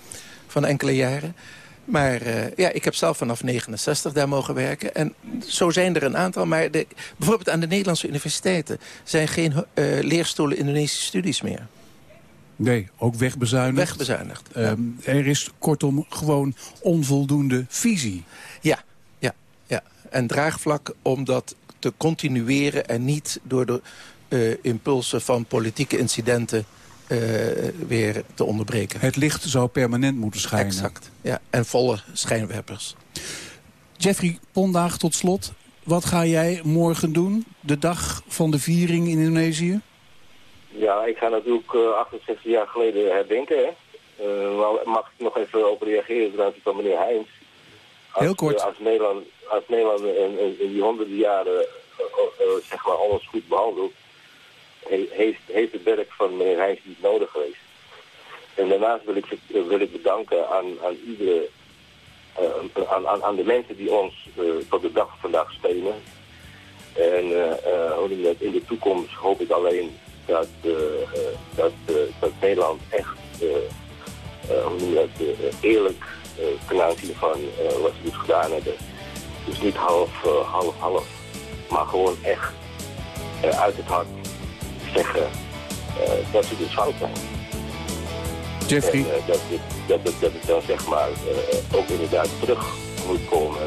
Speaker 17: van enkele jaren. Maar eh, ja, ik heb zelf vanaf 69 daar mogen werken. En zo zijn er een aantal. Maar de, bijvoorbeeld aan de Nederlandse universiteiten... zijn geen eh, leerstoelen Indonesische studies meer.
Speaker 16: Nee, ook wegbezuinigd.
Speaker 17: Wegbezuinigd,
Speaker 16: Ehm, er is kortom gewoon onvoldoende visie.
Speaker 17: Ja, ja, ja. En draagvlak om dat te continueren... en niet door de eh, impulsen van politieke incidenten weer te onderbreken.
Speaker 16: Het licht zou permanent moeten schijnen.
Speaker 17: Exact, ja. En volle schijnwerpers.
Speaker 16: Jeffrey Pondaag, tot slot. Wat ga jij morgen doen? De dag van de viering in Indonesië?
Speaker 19: Ja, ik ga natuurlijk eh, 68 jaar geleden herdenken. Hè. Eh, mag ik nog even op reageren ten van meneer Heijns? Als,
Speaker 16: Heel kort.
Speaker 19: eh, als Nederland, als Nederland in, in, in die honderden jaren eh, eh, eh, zeg maar alles goed behandeld, he- heeft, heeft het werk van meneer Heijns niet nodig geweest. En daarnaast wil ik, bedanken aan, aan iedere, eh, aan, aan, de mensen die ons eh, tot de dag van vandaag steunen. En dat, in de toekomst hoop ik alleen dat, dat, dat Nederland echt dat, eerlijk ten aanzien van wat ze dus gedaan hebben. Dus niet half, half, half, maar gewoon echt uit het hart zeggen eh, dat ze dus fout zijn.
Speaker 16: Jeffrey.
Speaker 19: En, eh, dat, het, dat, het, dat het dan zeg maar eh, ook inderdaad terug moet komen.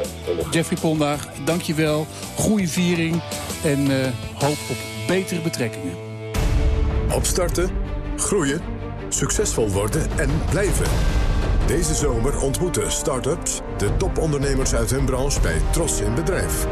Speaker 16: Jeffrey Pondaag, dankjewel. Goeie viering en eh, hoop op betere betrekkingen.
Speaker 1: Opstarten, groeien, succesvol worden en blijven. Deze zomer ontmoeten start-ups de topondernemers uit hun branche bij Tros in Bedrijf.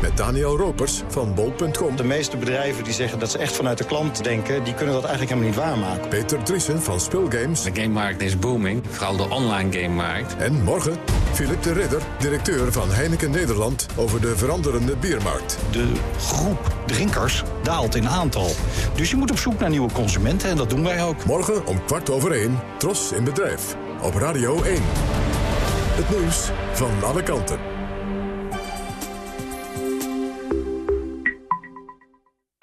Speaker 1: Met Daniel Ropers van bol.com.
Speaker 21: De meeste bedrijven die zeggen dat ze echt vanuit de klant denken... die kunnen dat eigenlijk helemaal niet waarmaken.
Speaker 1: Peter Driessen van Spulgames.
Speaker 22: De gamemarkt is booming, vooral de online gamemarkt.
Speaker 1: En morgen Philip de Ridder, directeur van Heineken Nederland... over de veranderende biermarkt.
Speaker 21: De groep drinkers daalt in aantal. Dus je moet op zoek naar nieuwe consumenten en dat doen wij ook.
Speaker 1: Morgen om kwart over één, Tros in Bedrijf. Op Radio 1. Het nieuws van alle kanten.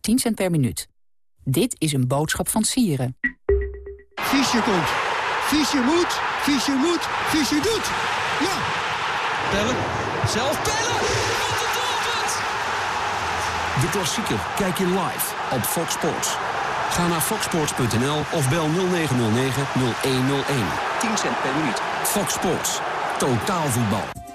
Speaker 23: 10 cent per minuut. Dit is een boodschap van Sieren.
Speaker 24: Fischer komt. Fischer moet. Fischer moet. Fischer doet. Ja.
Speaker 14: Bellen. Zelf bellen. De klassieker kijk je live op Fox Sports. Ga naar foxsports.nl of bel 0909 0101. 10 cent per minuut. Fox Sports. Totaal voetbal.